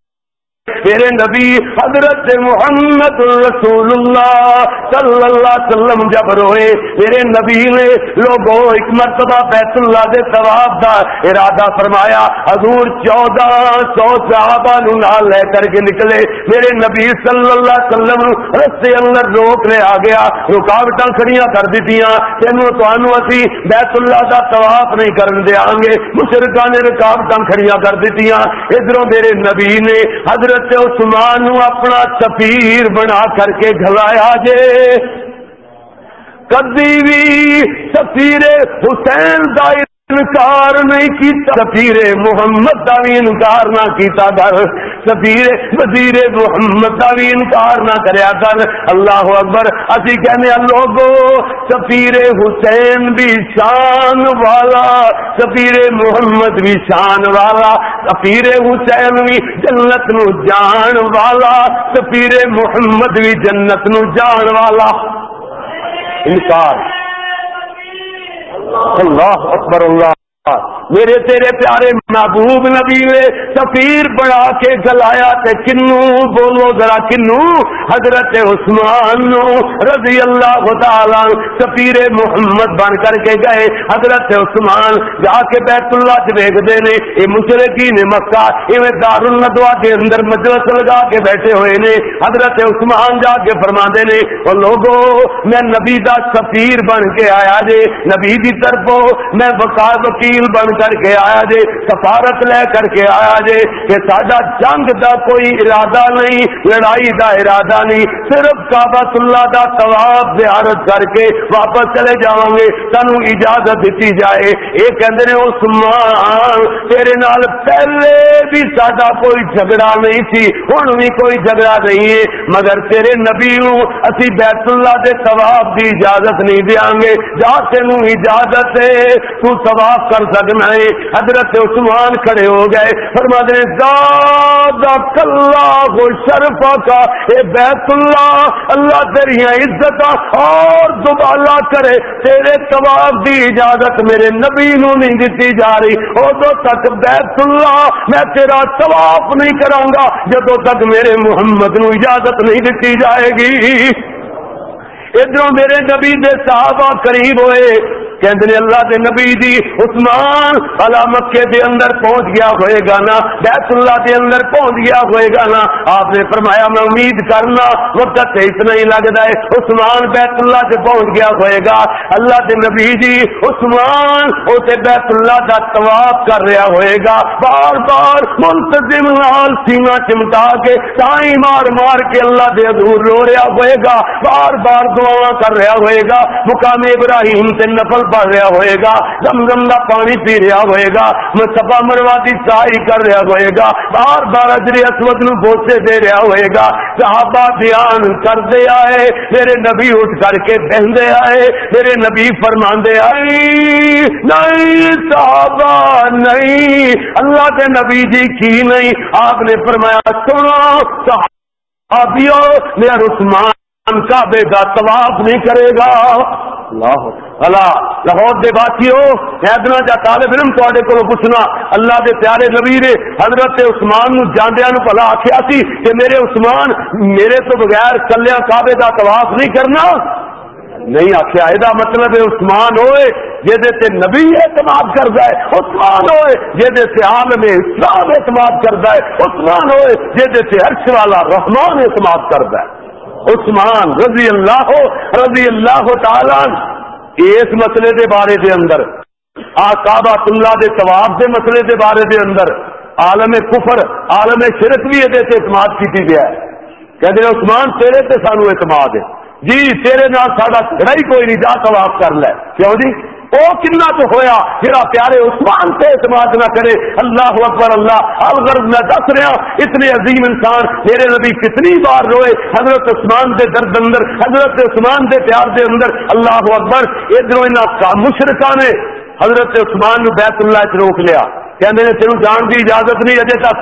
میرے نبی حضرت محمد رسول اللہ صلی اللہ علیہ وسلم جب روئے، میرے نبی نے لوگوں ایک مرتبہ بیت اللہ دے ثواب دا ارادہ فرمایا، حضور چودہ سو صحابہ نو نال لے کر کے نکلے۔ میرے نبی صلی اللہ علیہ وسلم رستے اندر روک لے آ گیا، رکاوٹاں کھڑیاں کر دیتیاں، تینوں تانوں اسی بیت اللہ دا ثواب نہیں کرن دے آں گے مشرکاں نے رکاوٹاں کھڑیاں کر دیتیاں۔ ادھروں میرے نبی نے حضرت حضرت عثمان اپنا سفیر بنا کر کے گلایا جے۔ کدی بھی سفیر حسین دائر انکار نہیں کیتا، سفیر محمد کا بھی انکار نہ کیتا کر سفیر وزیر محمد کا بھی انکار نہ کریا کر اللہ اکبر، اسی کہنے لوگو، سفیر حسین بھی شان والا۔ سفیر محمد بھی شان والا۔ سفیر حسین بھی جنت نو جان والا۔ سفیر محمد بھی جنت نو جان والا۔ انکار۔ اللہ اکبر اللہ میرے تیرے پیارے محبوب نبی نے سفیر بڑا کے گلایا تے کنو، بولو ذرا کنو، حضرت عثمان نو رضی اللہ تعالی سفیر محمد بن کر کے گئے۔ حضرت عثمان جا کے بیت اللہ چ ویکتے نے یہ مشرقی نے مکہ، ایویں دار الدوا کے اندر مجلس لگا کے بیٹھے ہوئے نے۔ حضرت عثمان جا کے فرما نے اور لوگو، میں نبی دا سفیر بن کے آیا جے، نبی دی طرف میں وقار وکیل وکیل بن کر کے آیا جے سفارت لے کر کے آیا جے کہ سڈا جنگ دا کوئی ارادہ نہیں، لڑائی دا ارادہ نہیں، صرف کابت اللہ دا طواف زیارت کر کے واپس چلے جاؤں گے سانو اجازت دیتی جائے۔ یہ کہندے نے، عثمان، تیرے نال پہلے بھی سڈا کوئی جھگڑا نہیں تھی ہن بھی کوئی جھگڑا نہیں ہے۔ مگر تیرے نبی نو اسی بیت اللہ دے طواف دی اجازت نہیں دیاں گے۔ جا تینوں اجازت ہے تو طواف کر سکنا ہے۔ حضرت عثمان کھڑے ہو گئے۔ فرما دے دادا کلا ہو شرفا کا، اے بیت اللہ اللہ تیری عزت اور دوبالا کرے۔ تیرے طواف دی اجازت میرے نبی نو نہیں دیتی جا رہی۔ ادو تک بیت اللہ، میں تیرا طواف نہیں کراں گا۔ جدو تک میرے محمد نو اجازت نہیں دیتی جائے گی۔ ادھر میرے نبی دے صحابہ قریب ہوئے۔ کہندے اللہ دے نبی دی عثمان الا مکے دے اندر پہنچ گیا ہوئے گا نا، بیت اللہ دے اندر پہنچ گیا ہوئے گا نا۔ آپ نے فرمایا، میں امید کرنا وقت اتنا ہی لگتا ہے، عثمان بیت اللہ سے پہنچ گیا ہوئے گا۔ اللہ دے نبی جی عثمان اسے بیت اللہ کا طواف کر رہا ہوئے گا۔ بار بار منتظم لال سیما چمٹا کے تائیں مار مار کے اللہ دے حضور رو رہا ہوئے گا۔ بار بار دعا کر رہا ہوئے گا۔ مقام ابراہیم سے نفل پڑھ رہا ہوئے گا زمزم کا پانی پی رہا ہوئے گا، مصطفیٰ مرواتی سائی کر رہا ہوئے گا، بار بار اجری اسود نو بوسے دے رہا ہوئے گا۔ صحابہ بیان کر آئے، میرے نبی اٹھ کر کے بہندے آئے، میرے نبی فرما دے آئے۔ نہیں صحابہ، نہیں، اللہ کے نبی جی کی نہیں، آپ نے فرمایا، سنو، صحابیوں، میرا عثمان کا بے طواف نہیں کرے گا۔ اللہ اللہ، لاہور دے باتیو حیدرا جا طالب علم تے کو پوچھنا۔ اللہ دے پیارے نبی نے حضرت عثمان نو جاندیا نو پلا آخیا سی کہ میرے عثمان میرے تو بغیر کلیا کعبے دا طواف نہیں کرنا۔ نہیں آخیا یہ مطلب ہے عثمان ہوئے جہد نبی اعتماد کر ہے۔ عثمان ہوئے جہد عالم اسلام اعتماد کر ہے۔ عثمان ہوئے جہد عرش والا رحمان اعتماد کر ہے۔ عثمان رضی اللہ رضی اللہ تعالی اس مسئلے دے بارے دے اندر، آ اللہ دے ثواب دے مسئلے دے بارے دے اندر عالم کفر، عالم شرک بھی یہ اعتماد کی گیا ہے۔ کہتے ہیں عثمان تیرے تے سانو اعتماد ہے۔ جی تیرے نال ساڈا جھگڑا ہی کوئی نہیں، جا ثواب کر لے۔ کیوں جی؟ وہ کنا تو ہویا؟ جہاں پیارے عثمان سے اعتماد نہ کرے، اللہ اکبر، اللہ الغرض میں دس رہا اتنے عظیم انسان میرے نبی کتنی بار روئے، حضرت عثمان دے درد اندر، حضرت عثمان دے پیار دے اندر، اللہ اکبر ادھر مشرقہ نے حضرت عثمان نو بیت اللہ چ روک لیا۔ کہ تینوں جان کی اجازت نہیں اجے تک۔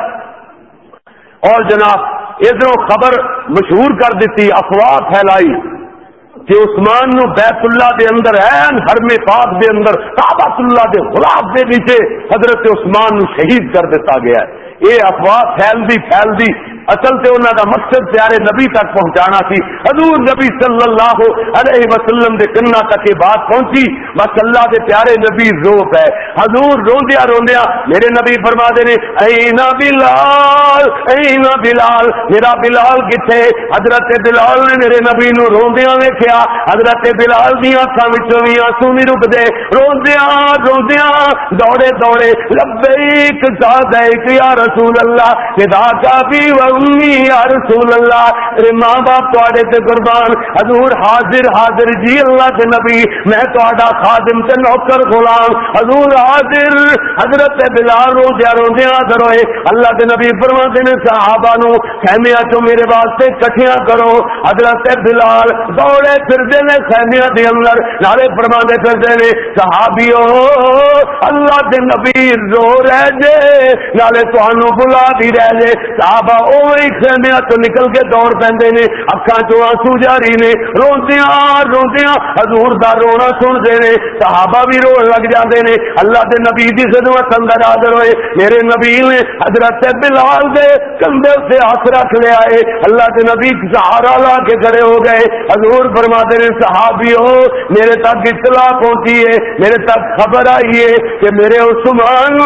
اور جناب ادھر خبر مشہور کر دیتی، افواہ پھیلائی۔ کہ عثمان نو بیت اللہ دے اندر این ہر پاک دے اندر کابت اللہ دے غلاف دے نیچے حضرت عثمان نو شہید کر دیتا گیا ہے۔ یہ افواہ، پھیل دی پھیل دی۔ اصل سے انہوں کا مقصد پیارے نبی تک پہنچانا سی۔ حضور نبی صلی اللہ علیہ وسلم دے کنا تک یہ بات پہنچی۔ بس اللہ دے پیارے نبی رو پہ حضور روندیا روندیا میرے نبی فرما دے نے، اینا بلال اینا بلال، میرا بلال کتنے حضرت بلال نے میرے نبی نو روندیا ویکیا حضرت بلال دیا اکھا وچوں بھی آنسو نہیں رک دے روندیا روندیا دوڑے دوڑے، لبیک زادیک یا رسول اللہ خدا کا بھی وہ امی یا رسول اللہ میرے ماں باپ تے تے قربان، حضور حاضر حاضر جی اللہ کے نبی، میں تہاڈا خادم تے نوکر غلام، حضور حاضر، حضرت بلال رو دیا رو دیا دروئے اللہ کے نبی فرماتے نے، صحابہ نو خیمیا چو میرے واسطے کٹھیاں کرو، حضرت بلال دوڑے پھر دے نے خیمیا دے اندر نارے فرماتے پھر دے نے، صحابیو، اللہ کے نبی رو رہ جے نالے تانوں بلا دی رہ جے، صحابہ او خیمیا تو نکل کے دوڑ پہ نے اکھا چو آنسو جاری نے۔ روندیا روندیا حضور دا رونا سن دے نے۔ صحابہ بھی رو لگ جاندے نے۔ اللہ دے نبی دی خدمت اندر حاضر ہوئے۔ میرے نبی نے حضرت بلال دے کندھے سے ہاتھ رکھ لیا ہے اللہ دے نبی سہارا لا کے کھڑے ہو گئے۔ حضور فرما دے نے صحابی ہو میرے تک اطلاع پہنچی ہے۔ میرے تک خبر آئی ہے کہ میرے عثمان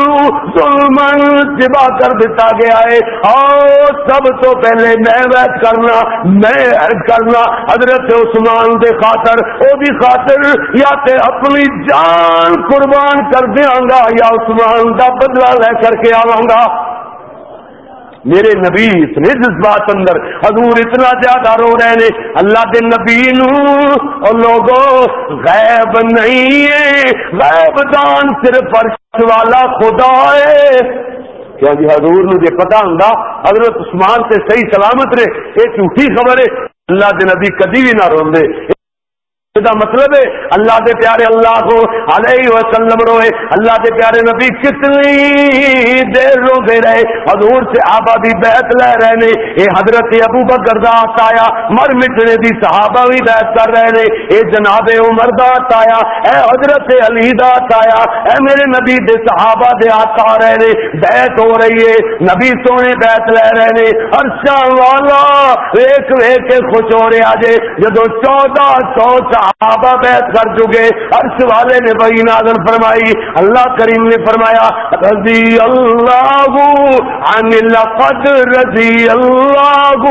ظلمن جبا کر دیتا گیا ہے۔ اور سب تو پہلے میں ویت کرنا، میں عید کرنا، حضرت عثمان دے خاطر او بھی خاطر، یا تے اپنی جان قربان کر دیا گا، یا عثمان دا بدلہ لے کر کے آواں گا۔ میرے نبی، اتنے جذبات اندر حضور اتنا زیادہ رو رہے نے اللہ دے نبی نو، اور لوگوں غیب نہیں ہے۔ غیب دان صرف فرش والا خدا ہے۔ کیا جی حضور نو جی پتا ہوں حضرت عثمان سے صحیح سلامت رہے یہ جھوٹھی خبر ہے، اللہ کے نبی کدی بھی نہ روندے۔ دا مطلب ہے، اللہ دے پیارے اللہ کو علیہ وسلم روئے۔ اللہ دے پیارے نبی کتنی دیر رو گے رہے، حضور سے آبا بھی بیعت لے رہے نے۔ اے حضرت ابو بکر دا آیا، مر مٹنے دی صحابہ بھی بیعت کر رہے نے۔ اے جناب عمر دا آیا، اے حضرت علی دا آیا، اے میرے نبی دے صحابہ دے آتا رہے نے۔ بیعت ہو رہی ہے، نبی سونے بیعت لے رہے نے۔ ارشا والا ویک ویک کے خوش ہو رہے آجے۔ جدو چودہ سو صحابہ بیعت کر چکے عرش والے نے وہی نازل فرمائی۔ اللہ کریم نے فرمایا رضی اللہ عن لقد رضی اللہ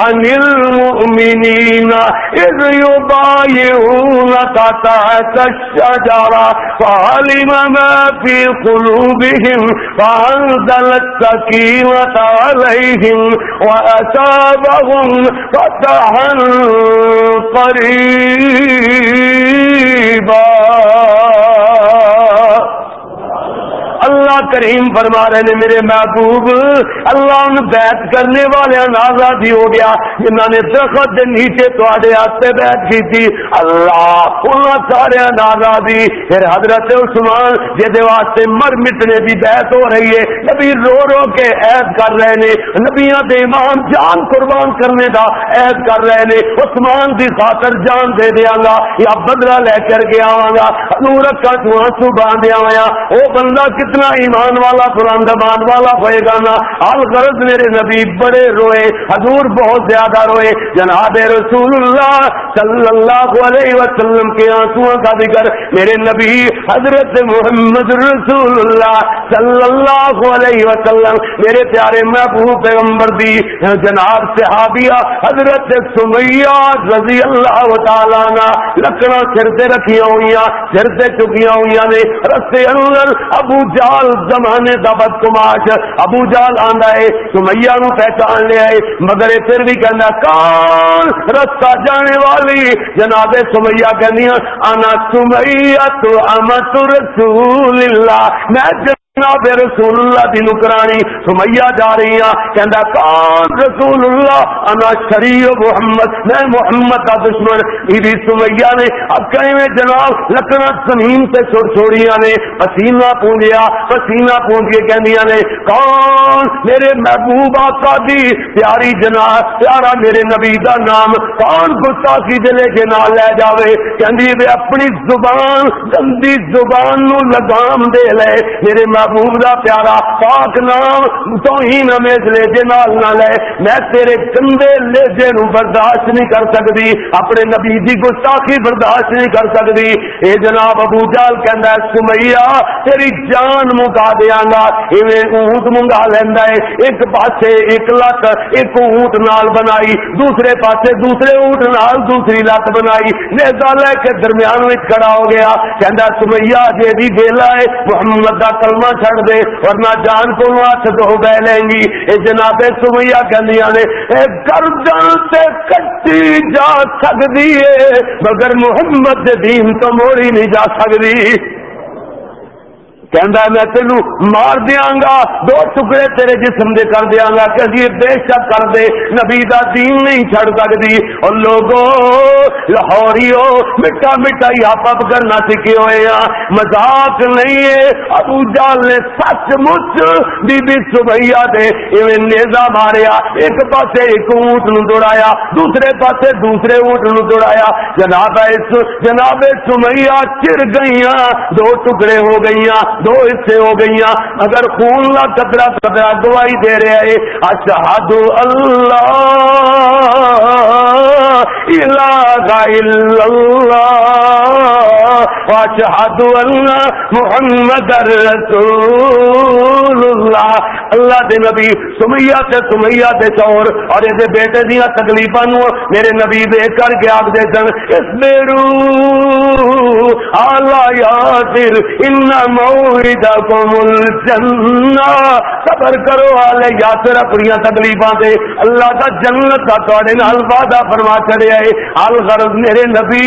عن المؤمنین اذ یبایعونک تحت الشجرہ فعلم ما في قلوبهم فأنزل السكينة عليهم وأتابهم فتحا قریب۔ قريبا اللہ کریم فرما رہے نے میرے محبوب، اللہ ان بیت کرنے والے آزادی ہو گیا۔ جنہوں نے درخت کے نیچے تے ہاتھ بیت کی تھی۔ اللہ ان سارے آزادی پھر حضرت عثمان جہد واسطے مر مٹنے کی بیت ہو رہی ہے۔ نبی رو رو کے عید کر رہے نے۔ نبیا کے امام جان قربان کرنے کا عید کر رہے نے۔ عثمان کی خاطر جان دے دیا گا۔ یا بدلا لے کر کے آواں گا۔ نور کا تو آنسو باندھ دیا وہ بندہ کتنا ایمان والا بلند مان والا ہوئے گا الغرض میرے نبی بڑے روئے، حضور بہت زیادہ روئے۔ جناب رسول اللہ صلی اللہ علیہ وسلم کے آنسو کا ذکر۔ میرے نبی حضرت محمد رسول اللہ صلی اللہ علیہ وسلم، میرے پیارے محبوب پیغمبر دی، جناب صحابیہ حضرت سمیہ رضی اللہ تعالیٰ نا لکڑا سر سے رکھیا ہوئی سر سے چکیاں ہوئی نے۔ رستے اندر ابو جال زمانے دا بدکماش۔ ابو جال آندا ہے سمیہ نو پہچان لیا ہے مگر پھر بھی کہنا کون رستہ جانے والی؟ جناب سمیہ کہ آنا سمیہ تو امت رسول اللہ۔ میں رسول اللہ دی نکرانی سمیا جا رہی ہاں کہندا کون رسول اللہ انا شری محمد۔ میں محمد کا دشمن۔ بی سمیا نے۔ اب کہیں جناب لکڑا زمین سے چھوڑ چھوڑیاں نے۔ پسینہ پونجیا پسینہ پونج کے کہندیاں نے کون میرے محبوب آقا دی۔ پیاری جناب، پیارا میرے نبی دا نام۔ کون گستاخی دلے کے نال لے جاوے۔ کہندی اپنی زبان، گندی زبان نو لگام دے لے۔ میرے محبوب محبوب دا پیارا پاک نام تو ہی نہ لہجے نال نہ لے۔ میں تیرے گندے لہجے نو برداشت نہیں کر سکتی، اپنے نبی دی گستاخی برداشت نہیں کر سکتی۔ اے جناب ابو جال کہندا ہے سمیہ تیری جان مکا دیاں گا۔ ایویں اونٹ منگا لیندا ہے۔ ایک پاسے ایک لت، ایک اونٹ نال بنائی، دوسرے پاسے دوسرے اونٹ نال دوسری لت بنائی۔ نیزا لے کے درمیان وچ کھڑا ہو گیا۔ کہندا سمیہ جے دی ویلا ہے، محمد دا کلمہ چھڑ دے ورنہ جان کو ہاتھ دھو بہ لیں گی۔ یہ جناب سمیا کہندیاں نے گردن سے کٹی جا سکتی ہے، مگر محمد دین تو موڑی نہیں جا سکتی۔ کہندا میں تینو مار دیاں گا دو ٹکڑے تیرے جسم دے کر دیاں گا کہ بے شک کر دے، نبی دا دین نہیں چھڑ سکتی اور لوگوں لاہوریو، مٹا مٹا آپ اپ کرنا سیکھے ہوئے ہیں۔ مذاق نہیں ہے۔ ابو جال نے سچ مچ بی بی سبھیا دے ایویں نیزا ماریا۔ ایک پاسے ایک اونٹ نو دوڑایا، دوسرے پاسے دوسرے اونٹ نو دوڑایا۔ جناب اس، جناب سمیہ چر گئیاں، دو ٹکڑے ہو گئیاں۔ دو حصے ہو گئی اگر خون کا قطرہ قطرہ گواہی دے رہا ہے اشہد اللہ الہ الا اللہ اشہد اللہ محمد رسول اللہ اللہ دے نبی، سمیہ تے سمیہ تے چور اور یہ بیٹے دیا تکلیفاں میرے نبی دیکھ کر کے آپ دے سن. اس میرو آلہ یاسر، ان مو صبر کرو آلے یاسر اپنی تکلیفاں تے. اللہ کا جنت کا تواڈے نال وعدہ فرما چڑیا ہے حال غرض میرے نبی،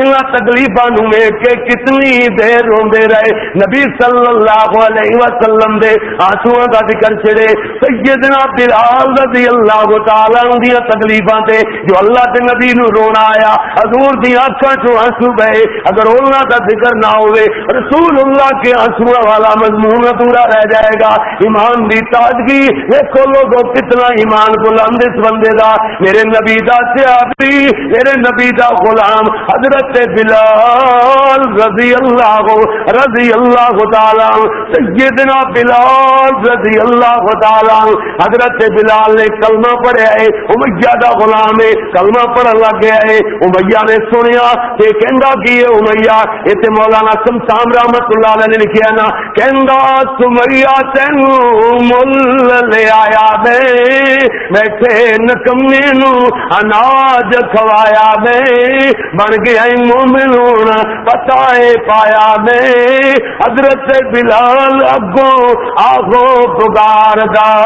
ان تکلیفاں نو ویکھ کے کتنی دیر روندے رہے۔ نبی صلی اللہ علیہ وسلم دے آنسواں دا ذکر چھڑے۔ سیدنا بلال رضی اللہ تعالی عنہ دی تکلیفاں تے، جو اللہ دے نبی نو رونا آیا۔ حضور دی اکھاں چوں آنسو بہے۔ اگر انہاں دا ذکر نہ ہوئے رسول اللہ کے آنسو والا مضمون ادھورا رہ جائے گا۔ ایمان دی تازگی دیکھو لوگوں کتنا ایمان بلند اس بندے دا۔ میرے نبی دا سیابی میرے نبی دا غلام حضرت بلال رضی اللہ رضی اللہ تعالی سیدنا بلال رضی اللہ تعالی حضرت بلال نے کلمہ پڑھیا ہے امیہ دا غلام ہے، کلمہ پڑھن لگ گیا ہے۔ امیہ نے سنیا کہ کہندا کی ہے امیہ؟ ایتھے مولانا سمسام رحمت اللہ علیہ نے لکھیا نا، کہندا سمیا تین مل لے آیا میں بیٹھے نکمے نو انار۔ اناج کھوایا میں، بن گیا مومن پتا پایا میں۔ حضرت بلال اگو آگو پگار دا،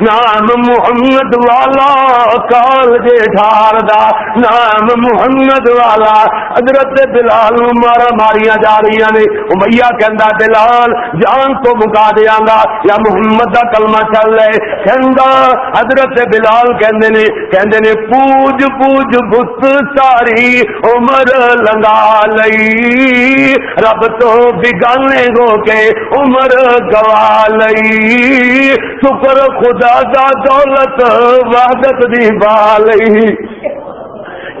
نام محمد والا کال جے ٹھار دا۔ نام محمد والا، حضرت بلال مارا ماریاں جا رہی نے۔ امیہ کہندا، بلال، جان تو مکا دیا گا۔ یا محمد کا کلمہ چل رہے۔ کہندا، حضرت بلال کہندے نے کہندے نے پوج پوج بت ساری عمر لگا لئی۔ رب تو بگانے گو کے عمر گوا لئی۔ شکر خدا دا دولت، وحدت دی با لئی۔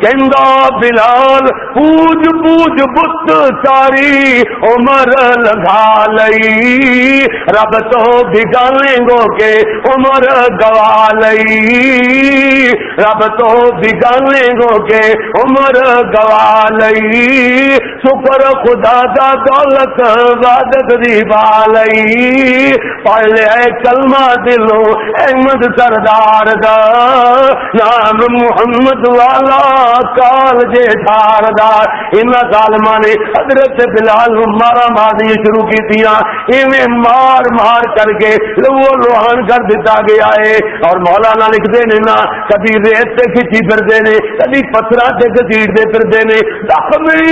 کہندا بلال، پوج پوج بت ساری عمر لگا لئی۔ رب تو بگانے گو کے عمر گوا لئی۔ رب تو بگانے گو کے عمر گوا لئی۔ شکر خدا دا دولت وادت دی بالئی پڑھ اے کلمہ دلو، احمد سردار دا، نام محمد والا۔ کال جے دار دا ان ظالما نے حضرت بلال نو مارا ماری شروع کی تیاں ایویں مار مار کر کے لو لوہان کر دیتا گیا ہے۔ اور مولانا لکھ دے نے نا، کبھی ریت تے کھچی پھر دے نے، کبھی پتھرا تے گھسیٹ دے پھر دے نے۔ زخمی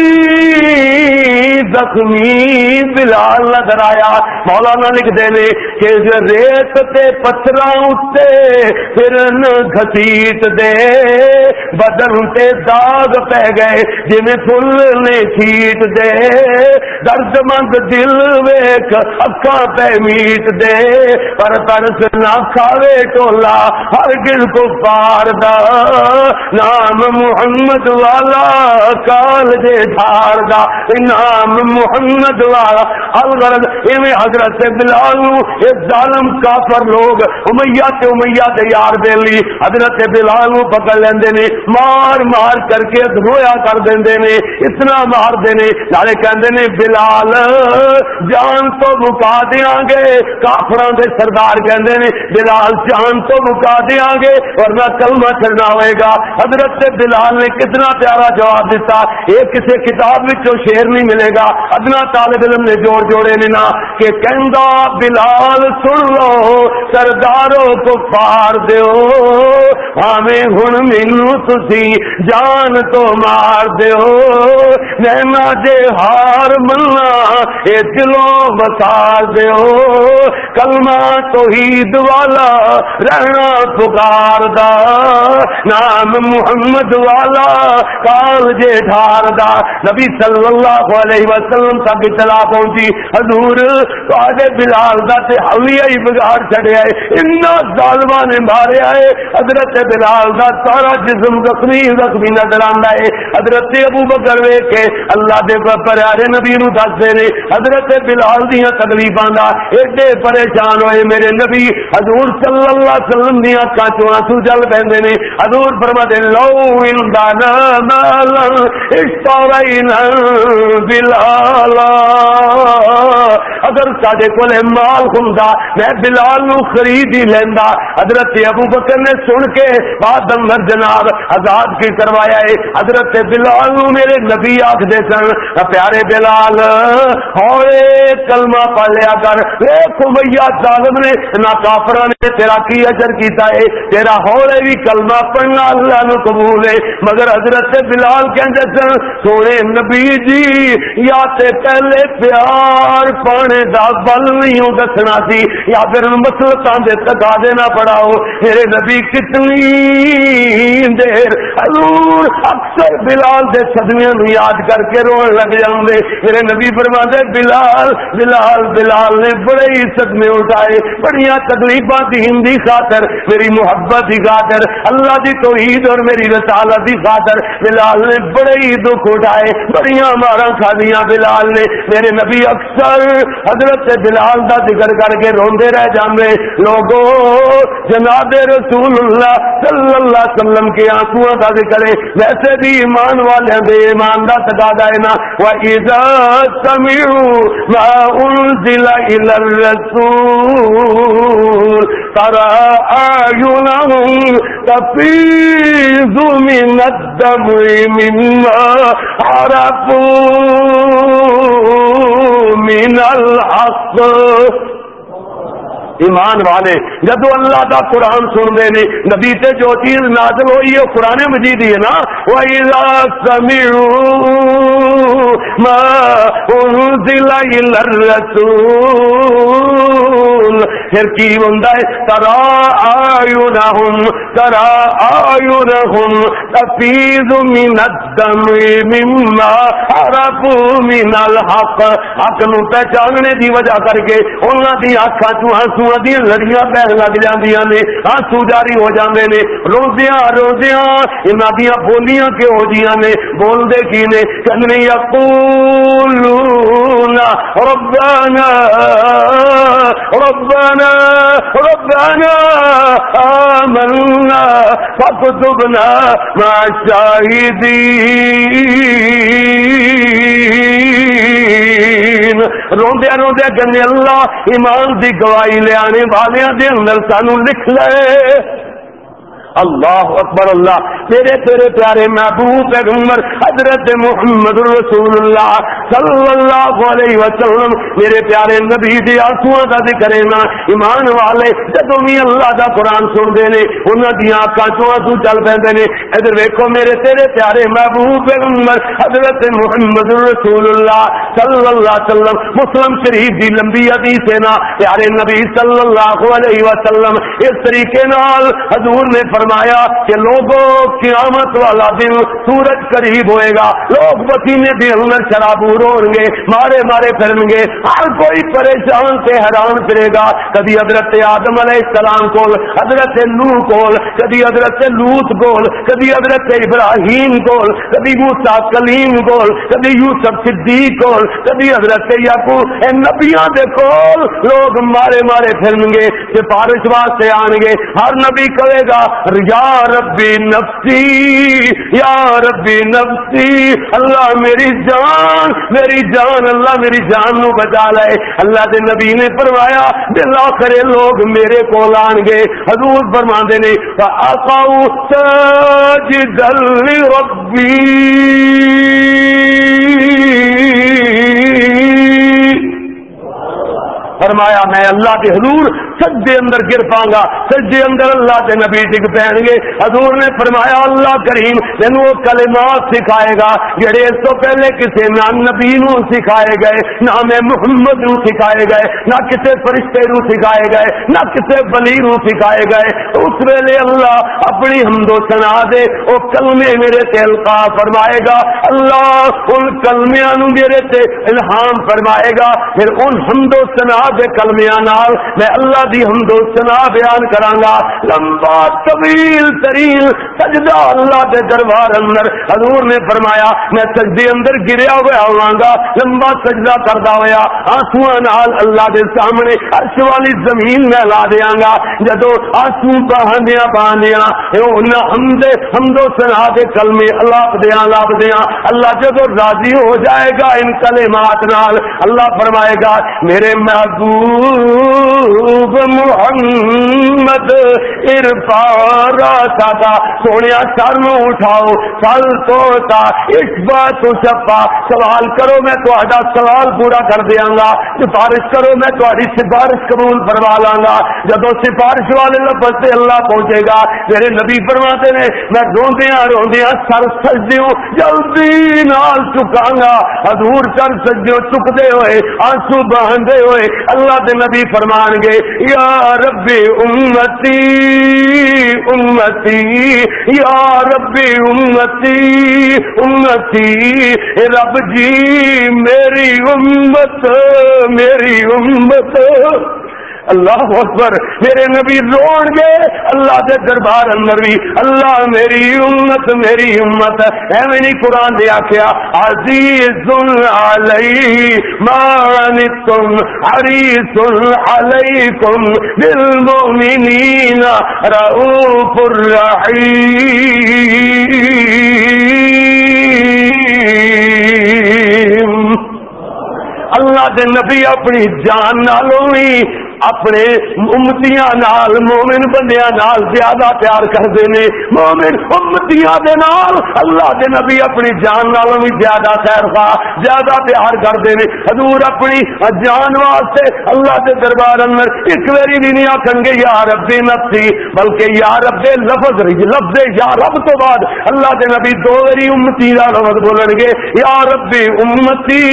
زخمی بلال نظر آیا۔ مولانا لکھ دے نے کہ ریت تے پتھرا اتے پھر گھسیٹ دے، بدن تے داغ پہ گئے جی فل نے چھیٹ دے، درد مند دل ویک اکا پہ میٹ دے۔ پر ترس نہ کھاوے ٹولا، ہر گل کو پار دا۔ نام محمد والا کال دے دھار دا۔ نام محمد والا الغرض ایویں حضرت بلال یہ ظالم کافر لوگ، امیہ تے امیہ تے یار بیلی۔ حضرت بلال نو پکڑ لیندے نے، مار مار کر کے دھویا کر دیندے نے، اتنا مار دے نے۔ نالے کہندے نے، بلال، جان تو مکا دیاں گے۔ کافراں دے سردار کہندے نے، بلال، جان تو مکا دیاں گے۔ ورنہ کلمہ چڑھنا ہوئے گا۔ حضرت بلال نے کتنا پیارا جواب دیتا یہ کسی کتاب وچوں شیر نہیں ملے گا۔ ادنا طالب علم نے جوڑ جوڑے نے نا کہ کہندا، بلال، سن لو سرداروں کو پار دیو۔ ہمیں ہن مینوں تسی جان تو مار دیو نہ جے ہار ملنا اے دلوں بسار دیو۔ کلمہ توحید والا رہنا پکار دا نام محمد والا کال جے ڈھار دا نبی صلی اللہ علیہ وسلم تک اطلاع پہنچی۔ حضور تو بلال دا تے حویہ ہی بگاڑ چھڑے آئے۔ انہا ظالمہ نے مارے آئے۔ حضرت بلال دا سارا جسم زخمی زخمی نظر آندا ہے حضرت ابو بکر ویکھ کے اللہ دے پیارے نبی نو دس دے نے، حضرت بلال دیاں تکلیفاں دا ایڈے پریشان ہوئے میرے نبی۔ حضور صلی اللہ علیہ وسلم دیاں اکھاں چوں آنسو جل پیندے نے۔ حضور فرماتے لو ان مالا اشترینا بلالا۔ اگر ساڈے کولے مال ہوندا، میں بلال نو خرید ہی لیندا۔ حضرت ابو بکر نے سن کے، بعد اندر جناب، آزاد کی کروایا ہے، حضرت بلال میرے نبی آخ دے سن، پیارے بلال، ہوئے کلمہ پڑھ لیا کر کمیا ظالم نے، نہ کافر نے تیرا کی اجر کیتا ہے، تیرا ہولے بھی کلمہ پڑھنا اللہ نو قبول ہے، مگر حضرت بلال کہندے سن، سونے نبی جی یا تے پہلے پیار پانے دا بل نہیں ہو دسنا سی، یا پھر مسلطان دے تکا دینا پڑا ہو میرے نبی کتنی دیر حضور حضور اکثر بلال دے صدمیاں نو یاد کر کے رون لگ جاندے۔ میرے نبی فرما دے بلال بلال بلال نے بڑے ہی صدمے اٹھائے۔ بڑی تکلیفاں دی ہندی خاطر، میری محبت دی خاطر، اللہ دی توحید اور میری رسالت دی خاطر بلال نے بڑے ہی دکھ اٹھائے۔ بڑی مارا کھادیاں بلال نے میرے نبی اکثر حضرت بلال دا ذکر کر کے روندے رہ جاندے۔ لوگوں جناب رسول اللہ صلی اللہ علیہ وسلم کے آنسو کا ذکر ہے ویسے بھی ایمان والے دے ایمان دا تقاضا ہے نا۔ واذا سمعوا ما انزل الى الرسول ترى اعينهم تفيض من الدمع مما عرفوا من الحق ایمان والے۔ جدو اللہ کا قرآن سن دے نے، نبی تے جو چیز نازل ہوئی ہے، قرآن مجید ہی ہے نا۔ وَإِذَا سَمِعُوا مَا أُنزِلَ إِلَى الرَّسُولِ پھر کی ہوں ترا آیو نہم ترا آیو نہم تفیز من الدم، مما عرفو من الحق. حق نو پہچاننے دی وجہ کر کے انہاں دی اکھاں چوں آنسو دی لڑیاں بہن لگ جاندیاں نے آنسو جاری ہو جاندے نے۔ روزیاں روزیاں، انہاں دی بولیاں کہ ہو جیاں نے؟ بول دے کی نے؟ کہنے یقولون، ربنا رب ربنا ربنا آمنا، فاكتبنا مع الشاهدين. روندیا روندیا کہنے اللہ ایمان دی گواہی لے آنے والے دے اندر سانو لکھ لے۔ اللہ اکبر، اللہ تیرے تیرے پیارے محبوب پیغمبر، حضرت محمد رسول اللہ صلی اللہ علیہ وسلم، میرے پیارے نبی دی آنسو کا ذکر ہے نا، ایمان والے جدو بھی اللہ دا قرآن سنتے ہیں انہوں دی آنکھاں چوں آنسو چل پے نے ادھر ویکو میرے تیرے پیارے محبوب پیغمبر، حضرت محمد رسول اللہ صلی اللہ علیہ وسلم، مسلم شریف دی لمبی حدیث ہے نا، پیارے نبی صلی اللہ علیہ وسلم، اس طریقے نال حضور نے فرمایا کہ لوگوں، قیامت والا دن سورج قریب ہوئے گا۔ لوگ پسینے کے اندر شرابور ہوں گے مارے مارے پھریں گے ہر کوئی پریشان سے حیران پھرے گا۔ کبھی حضرت آدم علیہ السلام کو حضرت نو کول، کبھی حضرت لوت کول، کبھی حضرت ابراہیم کول، کبھی موسا کلیم کول، کبھی یوسف صدیق کول، کبھی حضرت یاقو نبیاں دے کول لوگ مارے مارے پھریں گے سفارش واسطے آن گے ہر نبی کرے گا، یا ربی نفسی، یا ربی نفسی، اللہ میری جان میری جان اللہ میری جان نو بچا لے۔ اللہ دے نبی نے فرمایا دل آخر لوگ میرے کو لان گے۔ حضور فرما دے نے آقاؤ سجدل ربی فرمایا، میں اللہ کے حضور سجدے اندر گر پاؤں گا۔ سجدے اندر اللہ کے نبی ڈگ پہن گے۔ حضور نے فرمایا، اللہ کریم تین وہ کلمات سکھائے گا، جڑے اس تو پہلے کسی نہ نبی نو سکھائے گئے، نہ میں محمد نو سکھائے گئے، نہ کسی فرشتے نو سکھائے گئے، نہ کسی بلی نو سکھائے گئے۔ اس ویلے اللہ اپنی حمد و سنا دے وہ کلمے میرے تے القا فرمائے گا۔ اللہ ان کلمیاں نو میرے تے الہام فرمائے گا۔ پھر ان حمد و سنا دے کلمیاں نال میں اللہ دی حمد و سنا بیان کرانگا لمبا طویل ترین سجدہ اللہ دے دربار اندر حضور نے فرمایا، میں سجدے اندر گریا ہوا ہواں لمبا سجدہ کردا ہویا آنسو نال اللہ دے سامنے عرش والی زمین میں لا دیاں گا۔ جدو آنسو بہاندیاں بہاندیاں انہاں حمد حمد و سنا دے کلمے اللہ دیاں لاپ دیاں۔ اللہ جدو راضی ہو جائے گا ان کلمات نال، اللہ فرمائے گا، میرے محبوب محمد ارفارا سادا سونے سر نو اٹھاؤ سل تو اس بات تو چپا سوال کرو میں تا سوال پورا کر دیا گا، سفارش کرو میں تاری سفارش قبول فرما لا گا جب سفارش والے لفظ سے اللہ پہنچے گا، میرے نبی فرماتے نے، میں روندیا روندیا سر سجدیوں جلدی نال چکا گا ادور سر سجدیوں چکتے ہوئے، آنسو بہندے ہوئے، اللہ دے نبی فرمان گے یا ربی امتی امتی یا ربی امتی امتی رب جی میری امت میری امت اللہ اکبر، میرے نبی روڑ گے اللہ کے دربار اندر بھی، اللہ میری امت میری امت۔ ایویں نہیں قرآن دے آخیا عزیز علی مانتم حریص علیکم۔ بالمؤمنین رؤوف الرحیم۔ اللہ دے نبی اپنی جان نالوں بھی اپنے امتیاں نال، مومن بندیاں نال زیادہ پیار کرتے ہیں۔ مومن امتیاں دے نال اللہ دے نبی اپنی جان نال بھی زیادہ خیر خواہ، زیادہ پیار کرتے ہیں۔ حضور اپنی جان واسطے اللہ دے دربار اندر ایک ویری بھی نہیں آخن گے، یا رب نفسی، بلکہ یا رب لفظ لفظ یا رب تو بعد اللہ دے نبی دو ویری امتی کا لفظ بولن گے۔ یا ربی امتی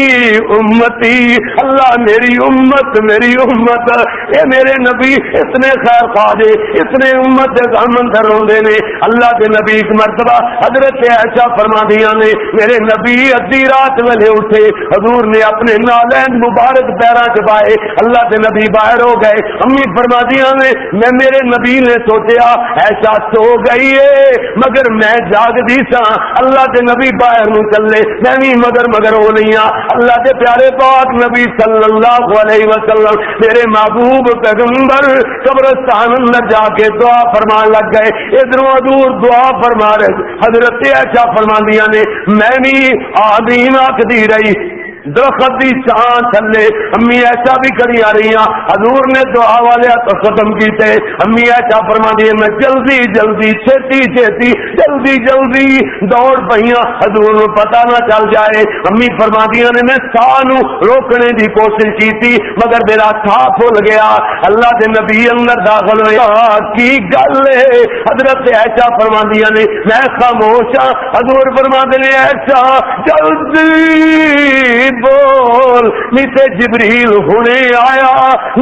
امتی، اللہ میری امت میری امت اے میرے نبی، اتنے خیر خواجے، اتنے امت دے غم اندر ہوندے نے۔ اللہ دے نبی ایک مرتبہ حضرت ایسا فرما دیا نے، میرے نبی ادھی رات ویلے اٹھے، حضور نے اپنے نالین مبارک پیرا چپائے اللہ کے نبی باہر ہو گئے۔ امی فرما دیا نے، میں میرے نبی نے سوچیا ایسا سو گئی ہے مگر میں جاگ دی سا اللہ کے نبی باہر نو چلے، میں بھی مگر مگر ہو نہیں ہاں اللہ کے پیارے پاک نبی صلی اللہ علیہ وسلم، میرے محبوب پیغمبر قبرستان اندر جا کے دعا فرمان لگ گئے۔ ادھر ادور دعا فرما رہے۔ حضرت ایسا فرما دیا نے، میں بھی آدیم آخری رہی۔ درخت دی چان تھلے۔ امی ایسا بھی کری آ رہی ہیں۔ حضور نے دعا والے تو ختم کیتے۔ امی ایسا فرما دیے میں جلدی جلدی، چھتی چھتی، جلدی جلدی دوڑ پہیاں حضور نو پتہ نہ چل جائے۔ امی فرما دیا نے میں سا نو روکنے دی کوشش کیتی، مگر میرا سا پھول گیا۔ اللہ کے نبی اندر داخل ہوا کی گل ہے؟ حضرت ایسا فرما دیا نے میں خاموش ہاں۔ حضور فرما دے ایسا جلدی بول نیچے جبریل ہنے آیا